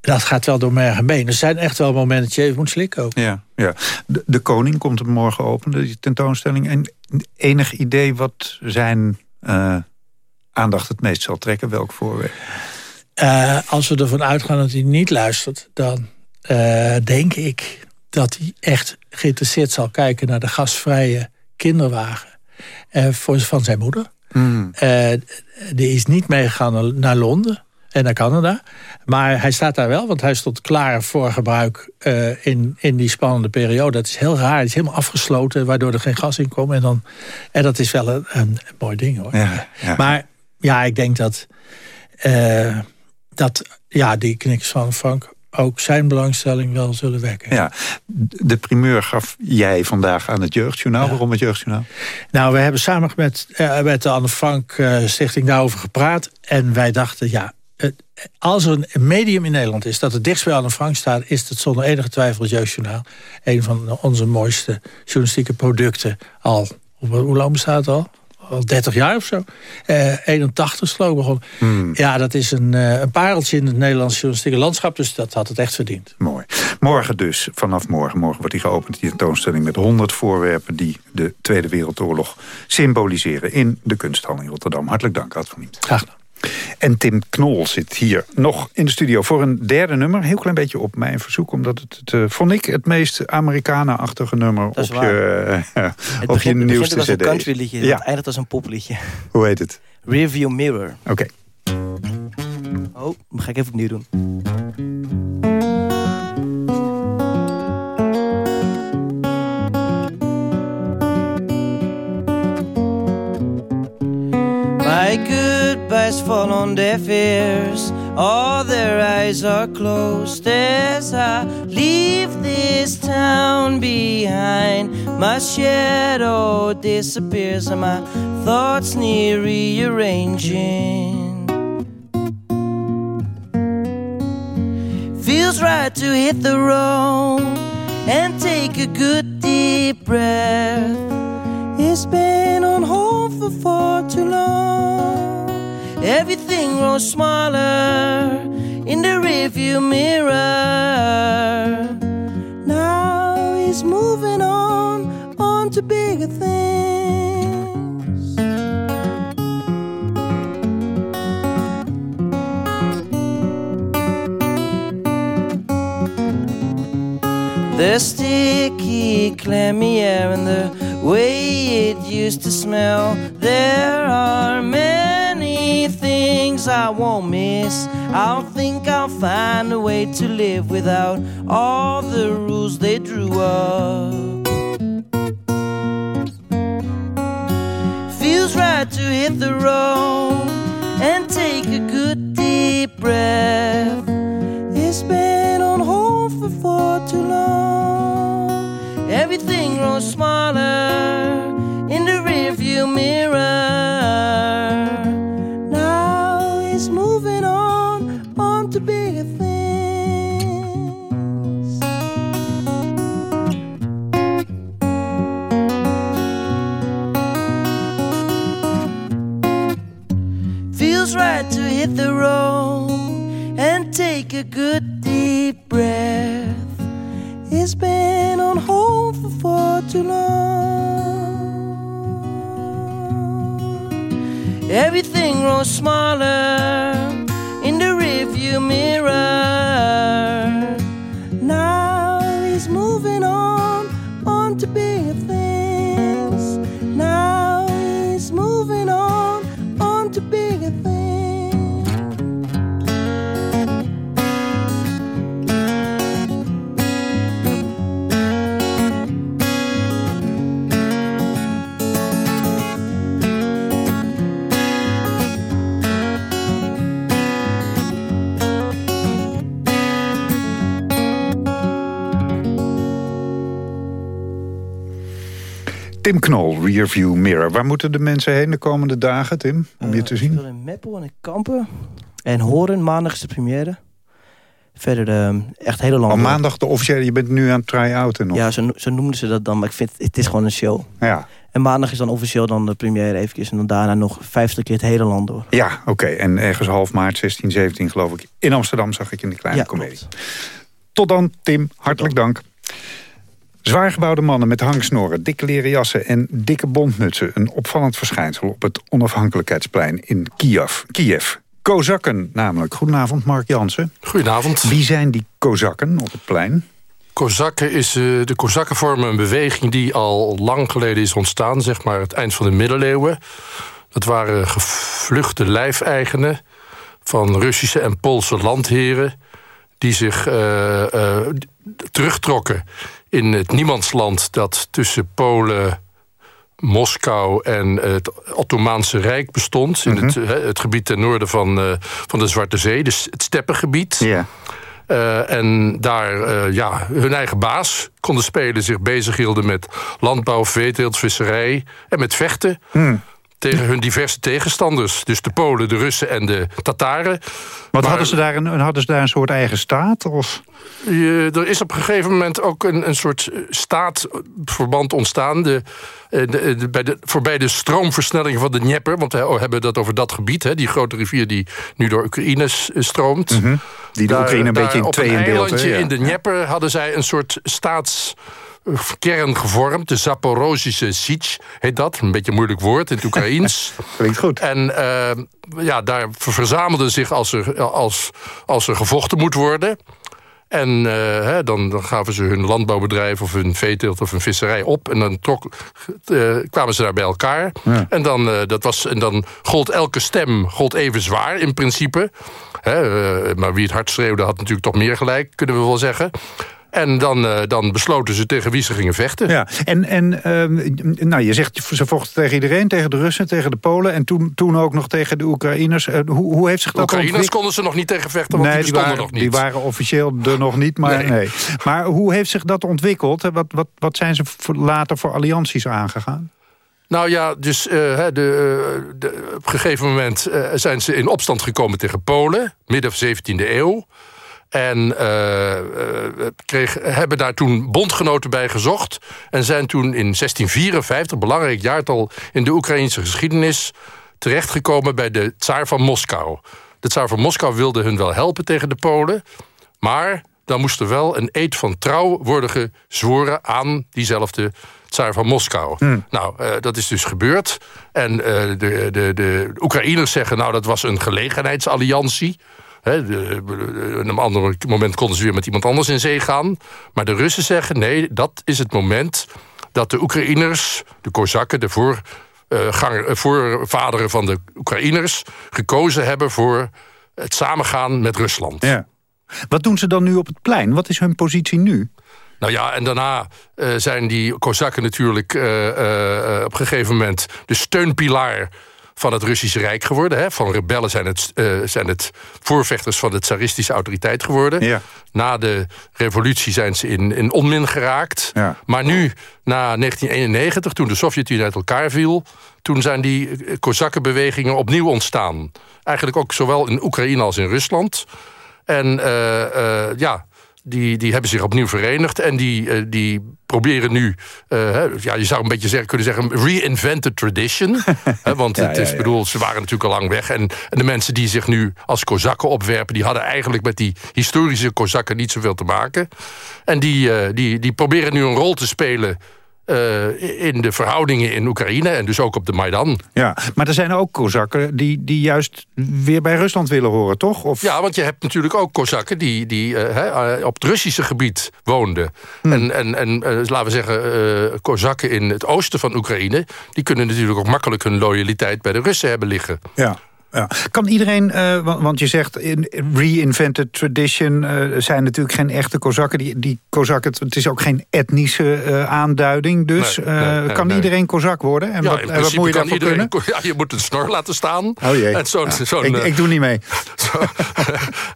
Dat gaat wel door merg en been. Er zijn echt wel momenten dat je even moet slikken ook. Ja, ja. De, de koning komt er morgen open, die tentoonstelling. En enig idee wat zijn uh, aandacht het meest zal trekken? Welk voorwerp? Uh, als we ervan uitgaan dat hij niet luistert... dan denk ik dat hij echt geïnteresseerd zal kijken naar de gasvrije kinderwagen uh, voor, van zijn moeder. Mm. Uh, die is niet meegegaan naar Londen en naar Canada. Maar hij staat daar wel, want hij stond klaar voor gebruik uh, in, in die spannende periode. Dat is heel raar, het is helemaal afgesloten, waardoor er geen gas in komt. En, dan, en dat is wel een, een mooi ding hoor. Ja, ja. Maar ja, ik denk dat, dat ja, die knikkers van Frank ook zijn belangstelling wel zullen wekken. Ja, de primeur gaf jij vandaag aan het Jeugdjournaal. Waarom het Jeugdjournaal? Nou, we hebben samen met, uh, met de Anne Frank uh, Stichting daarover gepraat. En wij dachten, ja, het, als er een medium in Nederland is... dat het dichtst bij Anne Frank staat... is het zonder enige twijfel het Jeugdjournaal. Een van onze mooiste journalistieke producten al. Hoe lang bestaat het al? Al 30 jaar of zo. Uh, 81 geloof begon. Hmm. Ja, dat is een, uh, een pareltje in het Nederlandse journalistieke landschap. Dus dat had het echt verdiend. Mooi. Morgen dus, vanaf morgen. Morgen wordt die geopend, die tentoonstelling met 100 voorwerpen... die de Tweede Wereldoorlog symboliseren in de kunsthal in Rotterdam. Hartelijk dank, Ad van. Graag gedaan. En Tim Knol zit hier nog in de studio voor een derde nummer. Heel klein beetje op mijn verzoek, omdat het, het uh, vond ik het meest Amerikanen-achtige nummer op je, uh, het op begint, je nieuwste het begint als een cd. countryliedje, Ja. het eindigt als een popliedje. Hoe heet het? Rearview Mirror. Oké. Oh, dat ga ik even opnieuw doen. My goodbyes fall on deaf ears. All their eyes are closed as I leave this town behind. My shadow disappears and my thoughts need rearranging. Feels right to hit the road and take a good deep breath. It's been on hold for far too long. Everything grows smaller in the rearview mirror. Now he's moving on, on to bigger things. The sticky, clammy air and the way it used to smell. There are many things I won't miss. I'll think I'll find a way to live without all the rules they drew up. Feels right to hit the road and take a good deep breath. It's been on hold for far too long. Everything grows smaller in the rearview mirror. Take a good deep breath. It's been on hold for far too long. Everything grows smaller in the rearview mirror. Rearview Mirror. Waar moeten de mensen heen de komende dagen, Tim, om je te Ik zien? in Meppel en in Kampen. En Horen, maandag is de première. Verder eh, echt hele lang. Al maandag de officiële, je bent nu aan het try-outen nog. Ja, zo, zo noemden ze dat dan. Maar ik vind, het is gewoon een show. Ja. En maandag is dan officieel dan de première eventjes. En dan daarna nog vijftig keer het hele land door. Ja, oké. En ergens half maart, 16, 17 geloof ik. In Amsterdam zag ik in de kleine Ja, comedie. Tot dan, Tim. Hartelijk dank. Zwaargebouwde mannen met hangsnoren, dikke leren jassen en dikke bontmutsen. Een opvallend verschijnsel op het onafhankelijkheidsplein in Kiev. Kiev. Kozakken namelijk. Goedenavond, Mark Jansen. Goedenavond. Wie zijn die kozakken op het plein? Kozakken is, eh, de Kozakken vormen een beweging die al lang geleden is ontstaan, zeg maar het eind van de middeleeuwen. Dat waren gevluchte lijfeigenen van Russische en Poolse landheren die zich eh, eh, terugtrokken in het niemandsland dat tussen Polen, Moskou en het Ottomaanse Rijk bestond. In het, eh, het gebied ten noorden van, eh, van de Zwarte Zee, dus het steppengebied. Ja. Uh, en daar uh, ja, hun eigen baas konden spelen, zich bezighielden met landbouw, veeteelt, visserij en met vechten. Hmm. Tegen hun diverse tegenstanders. Dus de Polen, de Russen en de Tataren. Wat Maar- hadden, ze daar een, hadden ze daar een soort eigen staat? Of? Je, er is op een gegeven moment ook een, een soort eh, staatverband ontstaan. De, eh, de, de- bij de, voorbij de stroomversnelling van de Dnieper. Want we hebben het over dat gebied. Hè, die grote rivier die nu door Oekraïne stroomt. Mhm. Die de Oekraïne een beetje in tweeën deelt, eilandje in de Dnieper hadden zij een soort staatskern gevormd. De Zaporozhische Sich heet dat. Een beetje een moeilijk woord in het Oekraïens. Klinkt goed. En eh, ja, daar verzamelden zich als er, als, als er gevochten moet worden. En eh, hè, dan, dan gaven ze hun landbouwbedrijf of hun veeteelt of hun visserij op. En dan trok, eh, kwamen ze daar bij elkaar. Ja. En, dan, eh, dat was, en dan gold elke stem gold even zwaar in principe. Hè, maar wie het hard schreeuwde had natuurlijk toch meer gelijk, kunnen we wel zeggen. En dan, eh, dan besloten ze tegen wie ze gingen vechten. Ja, en, en ehm, nou, je zegt ze vochten tegen iedereen, tegen de Russen, tegen de Polen... en toen, toen ook nog tegen de Oekraïners. Eh, hoe, hoe heeft zich De dat Oekraïners ontwikkeld? konden ze nog niet tegen vechten, want nee, die bestonden waren, nog niet. die waren officieel er nog niet, maar nee. Nee. Maar hoe heeft zich dat ontwikkeld? Wat, wat, wat zijn ze later voor allianties aangegaan? Nou ja, dus eh, de, eh, de- op een gegeven moment eh, zijn ze in opstand gekomen tegen Polen, midden 17e eeuw. En eh, eh, kreeg, hebben daar toen bondgenoten bij gezocht. En zijn toen in 1654, belangrijk jaartal in de Oekraïnse geschiedenis... terechtgekomen bij de tsaar van Moskou. De tsaar van Moskou wilde hun wel helpen tegen de Polen... maar dan moest er wel een eed van trouw worden gezworen aan diezelfde tsaar van Moskou. Nou, eh, dat is dus gebeurd. En de, de, de Oekraïners zeggen, nou, dat was een gelegenheidsalliantie. De- op een ander moment konden ze weer met iemand anders in zee gaan. Maar de Russen zeggen, nee, dat is het moment dat de Oekraïners, de Kozakken, de voor, eh, voorvaderen van de Oekraïners... gekozen hebben voor het samengaan met Rusland. Ja. Wat doen ze dan nu op het plein? Wat is hun positie nu? Nou ja, en daarna eh, zijn die Kozakken natuurlijk op een gegeven moment de steunpilaar van het Russische Rijk geworden. Hè? Van rebellen zijn het, eh, zijn het voorvechters van de tsaristische autoriteit geworden. Ja. Na de revolutie zijn ze in, in onmin geraakt. Ja. Maar nu, na 1991, toen de Sovjet-Unie uit elkaar viel... toen zijn die eh, Kozakkenbewegingen opnieuw ontstaan. Eigenlijk ook zowel in Oekraïne als in Rusland. En eh, ja, die, die hebben zich opnieuw verenigd. En die, eh, die proberen nu, eh, ja, je zou een beetje zeggen, kunnen zeggen... reinvented tradition. Hè, want het is, bedoel, ze waren natuurlijk al lang weg. En, en de mensen die zich nu als kozakken opwerpen... die hadden eigenlijk met die historische kozakken niet zoveel te maken. En die, eh, die, die proberen nu een rol te spelen... eh, in de verhoudingen in Oekraïne en dus ook op de Maidan. Ja, maar er zijn ook Kozakken die, die juist weer bij Rusland willen horen, toch? Of... Ja, want je hebt natuurlijk ook Kozakken die, die eh, eh, op het Russische gebied woonden. En, en, en eh, laten we zeggen, Kozakken in het oosten van Oekraïne... die kunnen natuurlijk ook makkelijk hun loyaliteit bij de Russen hebben liggen. Ja. Ja. Kan iedereen, eh, want, je zegt in reinvented tradition eh, zijn natuurlijk geen echte Kozakken. Die, die Kozakken, het- is ook geen etnische eh, aanduiding. Dus Nee, nee, nee, kan nee. iedereen Kozak worden? En ja, wat, en wat moet je daarvoor iedereen... kunnen? Ja, je moet een snor laten staan. Oh jee. En zo'n, Ja. zo'n, ik, ik doe niet mee.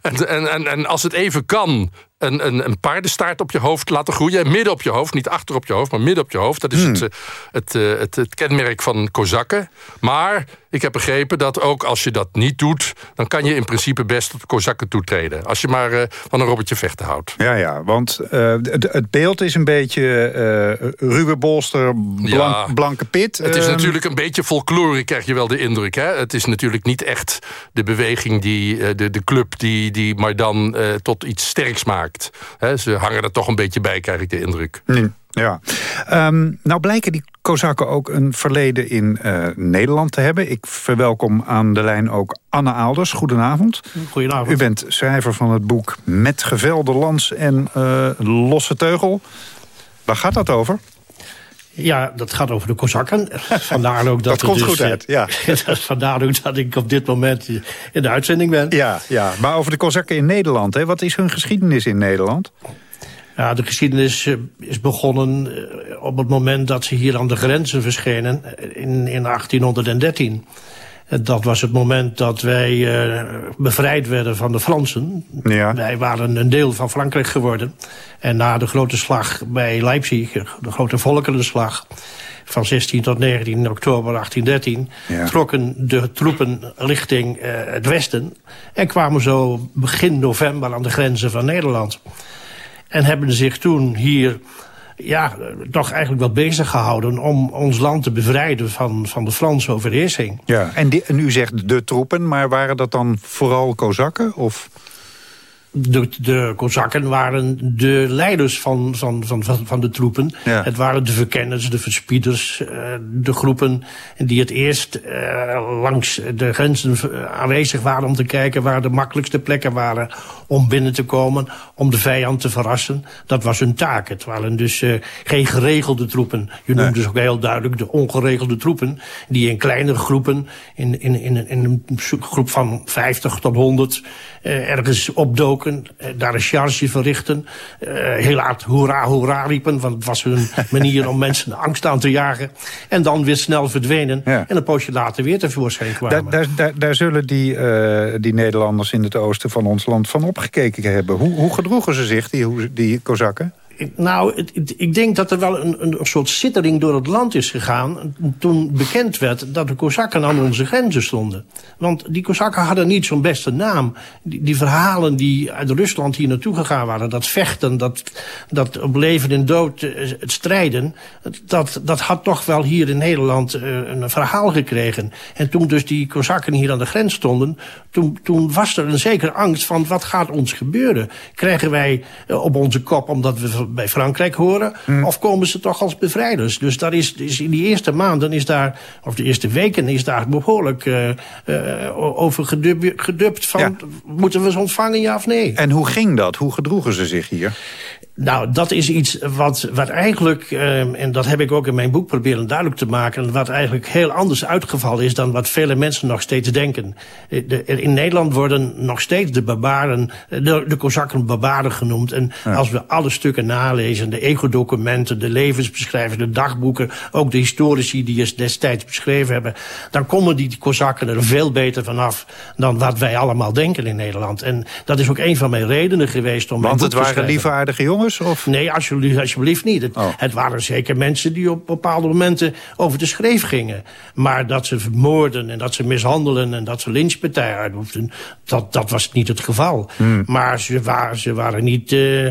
en, en, en, en als het even kan, een, een, een paardenstaart op je hoofd laten groeien. Midden op je hoofd, niet achter op je hoofd, maar midden op je hoofd. Dat is Hmm. het, het, het, het kenmerk van Kozakken. Maar ik heb begrepen dat ook als je dat niet doet... dan kan je in principe best tot Kozakken toetreden. Als je maar eh, van een robbertje vechten houdt. Ja, ja, want eh, het, beeld is een beetje eh ruwe bolster, blank, Ja. blanke pit. Het is Ehm, natuurlijk een beetje folklore, krijg je wel de indruk. Hè? Het is natuurlijk niet echt de beweging, die, de, de club die, die Maidan tot iets sterks maakt. Hè, ze hangen er toch een beetje bij, krijg ik de indruk. Ja. Ehm, nou blijken die Kozakken ook een verleden in eh, Nederland te hebben. Ik verwelkom aan de lijn ook Anne Aalders. Goedenavond. Goedenavond. U bent schrijver van het boek Met gevelde lans en eh, losse teugel. Waar gaat dat over? Ja, dat gaat over de Kozakken. Vandaar ook dat, Dat komt dus, goed eh, uit, ja. dat is vandaar ook dat ik op dit moment in de uitzending ben. Ja, ja, maar over de Kozakken in Nederland. Hè? Wat is hun geschiedenis in Nederland? Ja, de geschiedenis eh, is begonnen eh, op het moment dat ze hier aan de grenzen verschenen eh, in, in 1813. En dat was het moment dat wij uh, bevrijd werden van de Fransen. Ja. Wij waren een deel van Frankrijk geworden. En na de grote slag bij Leipzig, de grote volkerenslag van 16 tot 19 oktober 1813... Ja. trokken de troepen richting uh, het westen... en kwamen zo begin november aan de grenzen van Nederland. En hebben zich toen hier ja, toch eigenlijk wel bezig gehouden... om ons land te bevrijden van, van de Franse overheersing. Ja, en, die, en u zegt de troepen, maar waren dat dan vooral Kozakken? Of... De, de Kozakken waren de leiders van, van, van, van de troepen. Ja. Het waren de verkenners, de verspieders, uh, de groepen die het eerst uh, langs de grenzen aanwezig waren om te kijken waar de makkelijkste plekken waren om binnen te komen, om de vijand te verrassen. Dat was hun taak. Het waren dus geen geregelde troepen. Je noemt dus ook heel duidelijk de ongeregelde troepen, die in kleinere groepen, in, in, in, in een groep van 50 tot 100, ergens opdoken, daar een charge verrichten. Uh, heel hard hoera, hoera riepen, want het was hun manier om mensen de angst aan te jagen. En dan weer snel verdwenen Ja. en een poosje later weer tevoorschijn kwamen. Daar, daar, daar, daar zullen die, uh, die Nederlanders in het oosten van ons land van opgekeken hebben. Hoe, hoe gedroegen ze zich, die, die Kozakken? Nou, het, ik denk dat er wel een, een, soort sittering door het land is gegaan... toen bekend werd dat de Kozakken aan onze grenzen stonden. Want die Kozakken hadden niet zo'n beste naam. Die, die, verhalen die uit Rusland hier naartoe gegaan waren... dat vechten, dat, dat op leven en dood uh, het strijden... Dat, dat had toch wel hier in Nederland uh, een verhaal gekregen. En toen dus die Kozakken hier aan de grens stonden... toen, toen was er een zekere angst van wat gaat ons gebeuren? Krijgen wij uh, op onze kop omdat we bij Frankrijk horen... Hmm. of komen ze toch als bevrijders? Dus daar is, is in die eerste maanden is daar, of de eerste weken is daar behoorlijk uh, uh, over gedub, gedubt van... Ja. moeten we ze ontvangen, ja of nee? En hoe ging dat? Hoe gedroegen ze zich hier? Nou, dat is iets wat, wat eigenlijk, uh, en dat heb ik ook in mijn boek proberen duidelijk te maken... wat eigenlijk heel anders uitgevallen is dan wat vele mensen nog steeds denken. De, in Nederland worden nog steeds de barbaren, de, de Kozakken barbaren genoemd. En ja. als we alle stukken nalezen, de ego-documenten, de levensbeschrijvingen, de dagboeken... ook de historici die het destijds beschreven hebben... dan komen die Kozakken er veel beter vanaf dan wat wij allemaal denken in Nederland. En dat is ook een van mijn redenen geweest om... Want het waren liefvaardige jongens? Of? Nee, alsjeblieft, alsjeblieft niet. Het, oh. het, waren zeker mensen die op bepaalde momenten over de schreef gingen. Maar dat ze vermoorden en dat ze mishandelen en dat ze lynchpartijen uithoefden... Dat, dat was niet het geval. Hmm. Maar ze waren, ze waren niet, uh,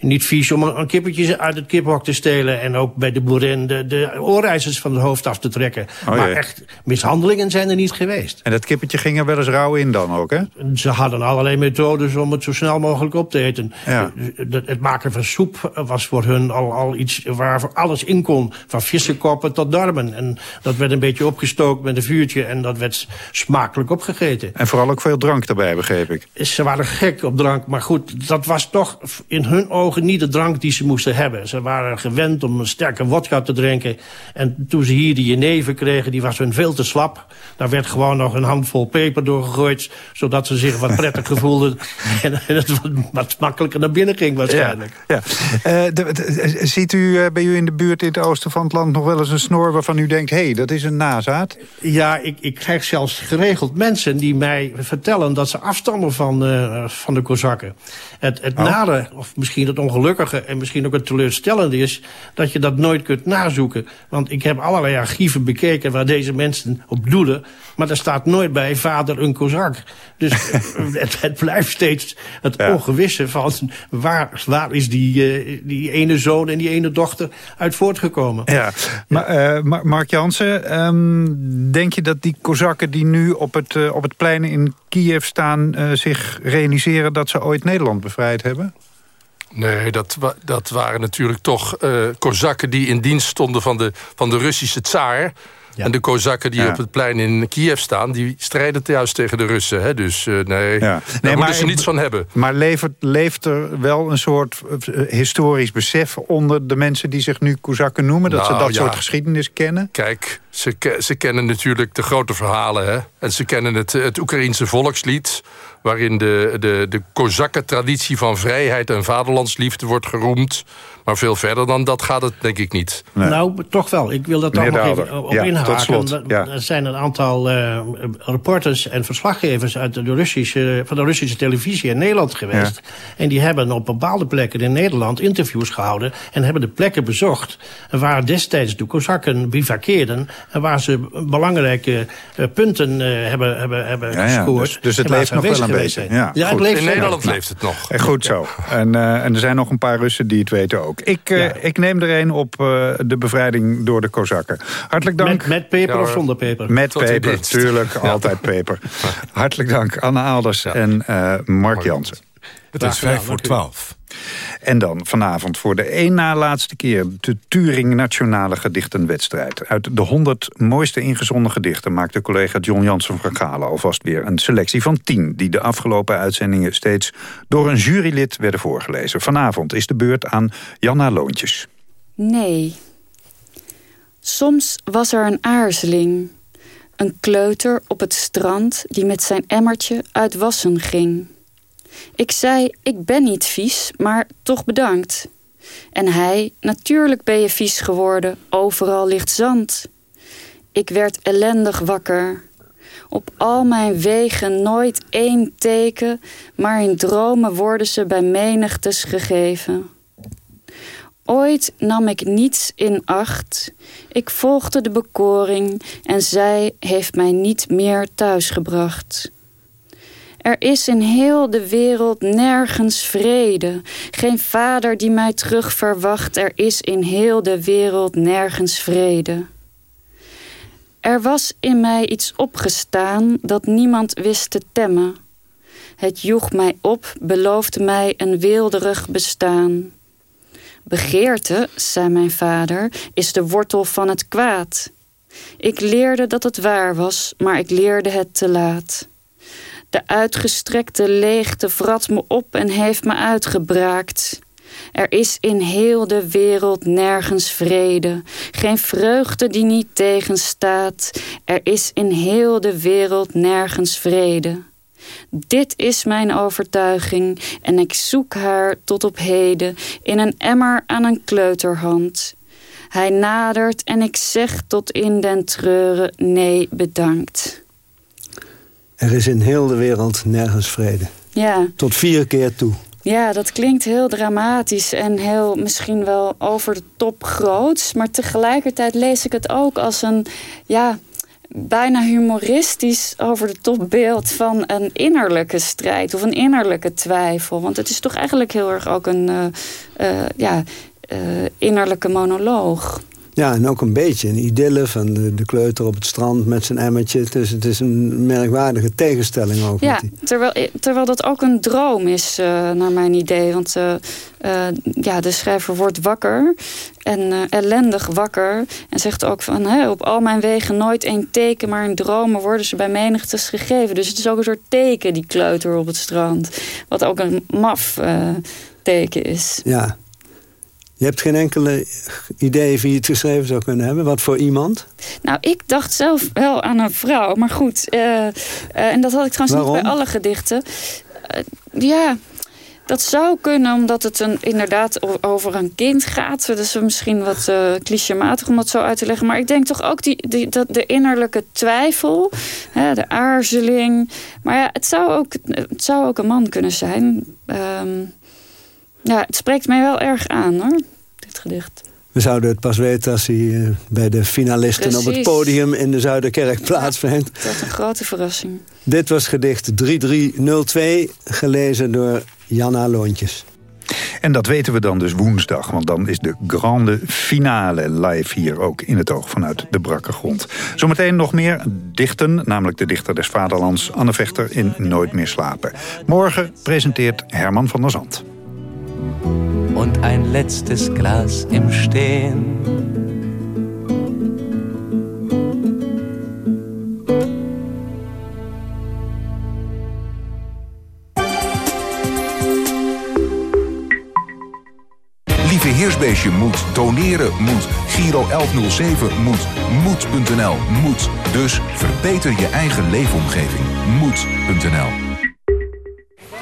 niet vies om een kippetje uit het kiphok te stelen... en ook bij de boerin de, de oorreizers van het hoofd af te trekken. Oh, maar echt, mishandelingen zijn er niet geweest. En dat kippetje ging er wel eens rauw in dan ook, hè? Ze hadden allerlei methodes om het zo snel mogelijk op te eten. Ja. Het, het maken van soep was voor hun al, al iets waar alles in kon. Van vissenkoppen tot darmen. En dat werd een beetje opgestookt met een vuurtje. En dat werd smakelijk opgegeten. En vooral ook veel drank erbij, begreep ik. Ze waren gek op drank. Maar goed, dat was toch in hun ogen niet de drank die ze moesten hebben. Ze waren gewend om een sterke wodka te drinken. En toen ze hier die jenever kregen, die was hun veel te slap. Daar werd gewoon nog een handvol peper doorgegooid. Zodat ze zich wat prettig voelden. en het wat, wat makkelijker naar binnen ging waarschijnlijk. Ja. Ja. Uh, de, de, ziet u uh, bij u in de buurt in het oosten van het land nog wel eens een snor waarvan u denkt... hé, hey, dat is een nazaat? Ja, ik, ik krijg zelfs geregeld mensen die mij vertellen... dat ze afstammen van, uh, van de Kozakken. Het, het oh. nare, of misschien het ongelukkige... en misschien ook het teleurstellende is... dat je dat nooit kunt nazoeken. Want ik heb allerlei archieven bekeken waar deze mensen op doelen... maar er staat nooit bij vader een Kozak. Dus het, het, blijft steeds het ja. ongewisse van... waar, waar is die, uh, die ene zoon en die ene dochter uit voortgekomen. Ja, maar, uh, Mark Jansen, um, denk je dat die Kozakken die nu op het, uh, op het plein in Kiev staan... uh, zich realiseren dat ze ooit Nederland bevrijd hebben? Nee, dat, wa dat waren natuurlijk toch uh, Kozakken die in dienst stonden van de, van de Russische tsaar. Ja. En de Kozakken die ja. op het plein in Kiev staan... die strijden juist tegen de Russen. Hè? Dus uh, nee, daar nee, moeten ze niets van hebben. Maar levert, leeft er wel een soort uh, historisch besef... onder de mensen die zich nu Kozakken noemen? Dat nou, ze dat soort geschiedenis kennen? Kijk, Ze, ze, kennen natuurlijk de grote verhalen. Hè? En ze kennen het, het Oekraïense volkslied... waarin de, de, de Kozakken-traditie van vrijheid en vaderlandsliefde wordt geroemd. Maar veel verder dan dat gaat het denk ik niet. Nou, toch wel. Ik wil daar toch nog even op ja, inhaken. Ja. Er zijn een aantal uh, reporters en verslaggevers... Uit de Russische, van de Russische televisie in Nederland geweest. En die hebben op bepaalde plekken in Nederland interviews gehouden... en hebben de plekken bezocht waar destijds de Kozakken bivakkeerden... waar ze belangrijke uh, punten uh, hebben, hebben, hebben gescoord. Dus, dus het leeft nog wel een beetje. Ja, ja het leeft in Nederland leeft het nog. En goed zo. En, en er zijn nog een paar Russen die het weten ook. Ik, uh, ik neem er een op uh, de bevrijding door de Kozakken. Hartelijk dank. Met, met peper ja, of zonder peper? Met Tot peper, tuurlijk. Altijd peper. Hartelijk dank Anne Aalders en uh, Mark Jansen. Het is vijf voor twaalf. En dan vanavond voor de één na laatste keer... de Turing Nationale Gedichtenwedstrijd. Uit de 100 mooiste ingezonden gedichten... maakte collega John Jansen van Galen alvast weer een selectie van 10... die de afgelopen uitzendingen steeds door een jurylid werden voorgelezen. Vanavond is de beurt aan Janna Loontjes. Nee. Soms was er een aarzeling. Een kleuter op het strand die met zijn emmertje uit wassen ging... Ik zei, ik ben niet vies, maar toch bedankt. En hij, natuurlijk ben je vies geworden, overal ligt zand. Ik werd ellendig wakker. Op al mijn wegen nooit één teken, maar in dromen worden ze bij menigtes gegeven. Ooit nam ik niets in acht. Ik volgde de bekoring en zij heeft mij niet meer thuisgebracht. Er is in heel de wereld nergens vrede. Geen vader die mij terug verwacht. Er is in heel de wereld nergens vrede. Er was in mij iets opgestaan dat niemand wist te temmen. Het joeg mij op, beloofde mij een weelderig bestaan. Begeerte, zei mijn vader, is de wortel van het kwaad. Ik leerde dat het waar was, maar ik leerde het te laat. De uitgestrekte leegte vrat me op en heeft me uitgebraakt. Er is in heel de wereld nergens vrede, geen vreugde die niet tegenstaat. Er is in heel de wereld nergens vrede. Dit is mijn overtuiging en ik zoek haar tot op heden in een emmer aan een kleuterhand. Hij nadert en ik zeg tot in den treuren nee bedankt. Er is in heel de wereld nergens vrede. Ja. Tot vier keer toe. Ja, dat klinkt heel dramatisch en heel misschien wel over de top groots. Maar tegelijkertijd lees ik het ook als een ja, bijna humoristisch over de top beeld van een innerlijke strijd of een innerlijke twijfel. Want het is toch eigenlijk heel erg ook een uh, uh, ja, uh, innerlijke monoloog. Ja, en ook een beetje een idylle van de, de kleuter op het strand met zijn emmertje. Dus het is een merkwaardige tegenstelling ook. Ja, terwijl, terwijl dat ook een droom is, uh, naar mijn idee. Want uh, uh, ja, de schrijver wordt wakker en ellendig wakker. En zegt ook van, op al mijn wegen nooit één teken... maar in dromen worden ze bij menigtes gegeven. Dus het is ook een soort teken, die kleuter op het strand. Wat ook een maf teken is. Ja, je hebt geen enkele idee wie het geschreven zou kunnen hebben? Wat voor iemand? Nou, ik dacht zelf wel aan een vrouw. Maar goed, uh, uh, en dat had ik trouwens Waarom? niet bij alle gedichten. Uh, ja, dat zou kunnen omdat het een, inderdaad over een kind gaat. Dat is misschien wat clichématig om dat zo uit te leggen. Maar ik denk toch ook die, die, dat de innerlijke twijfel, hè, de aarzeling. Maar ja, het zou ook, het zou ook een man kunnen zijn. Um, ja, het spreekt mij wel erg aan, hoor, dit gedicht. We zouden het pas weten als hij uh, bij de finalisten Precies. op het podium in de Zuiderkerk plaatsvindt. Ja, dat is een grote verrassing. Dit was gedicht 3302, gelezen door Janna Loontjes. En dat weten we dan dus woensdag, want dan is de grande finale live hier ook in het oog vanuit de brakke grond. Zometeen nog meer dichten, namelijk de dichter des vaderlands Anne Vechter in Nooit meer slapen. Morgen presenteert Herman van der Zand. Und ein letztes Glas im Stehen. Verheersbeestje moet. Doneren moet. Giro 1107 moet. Moed.nl moet. Dus verbeter je eigen leefomgeving. Moed.nl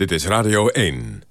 Dit is Radio 1.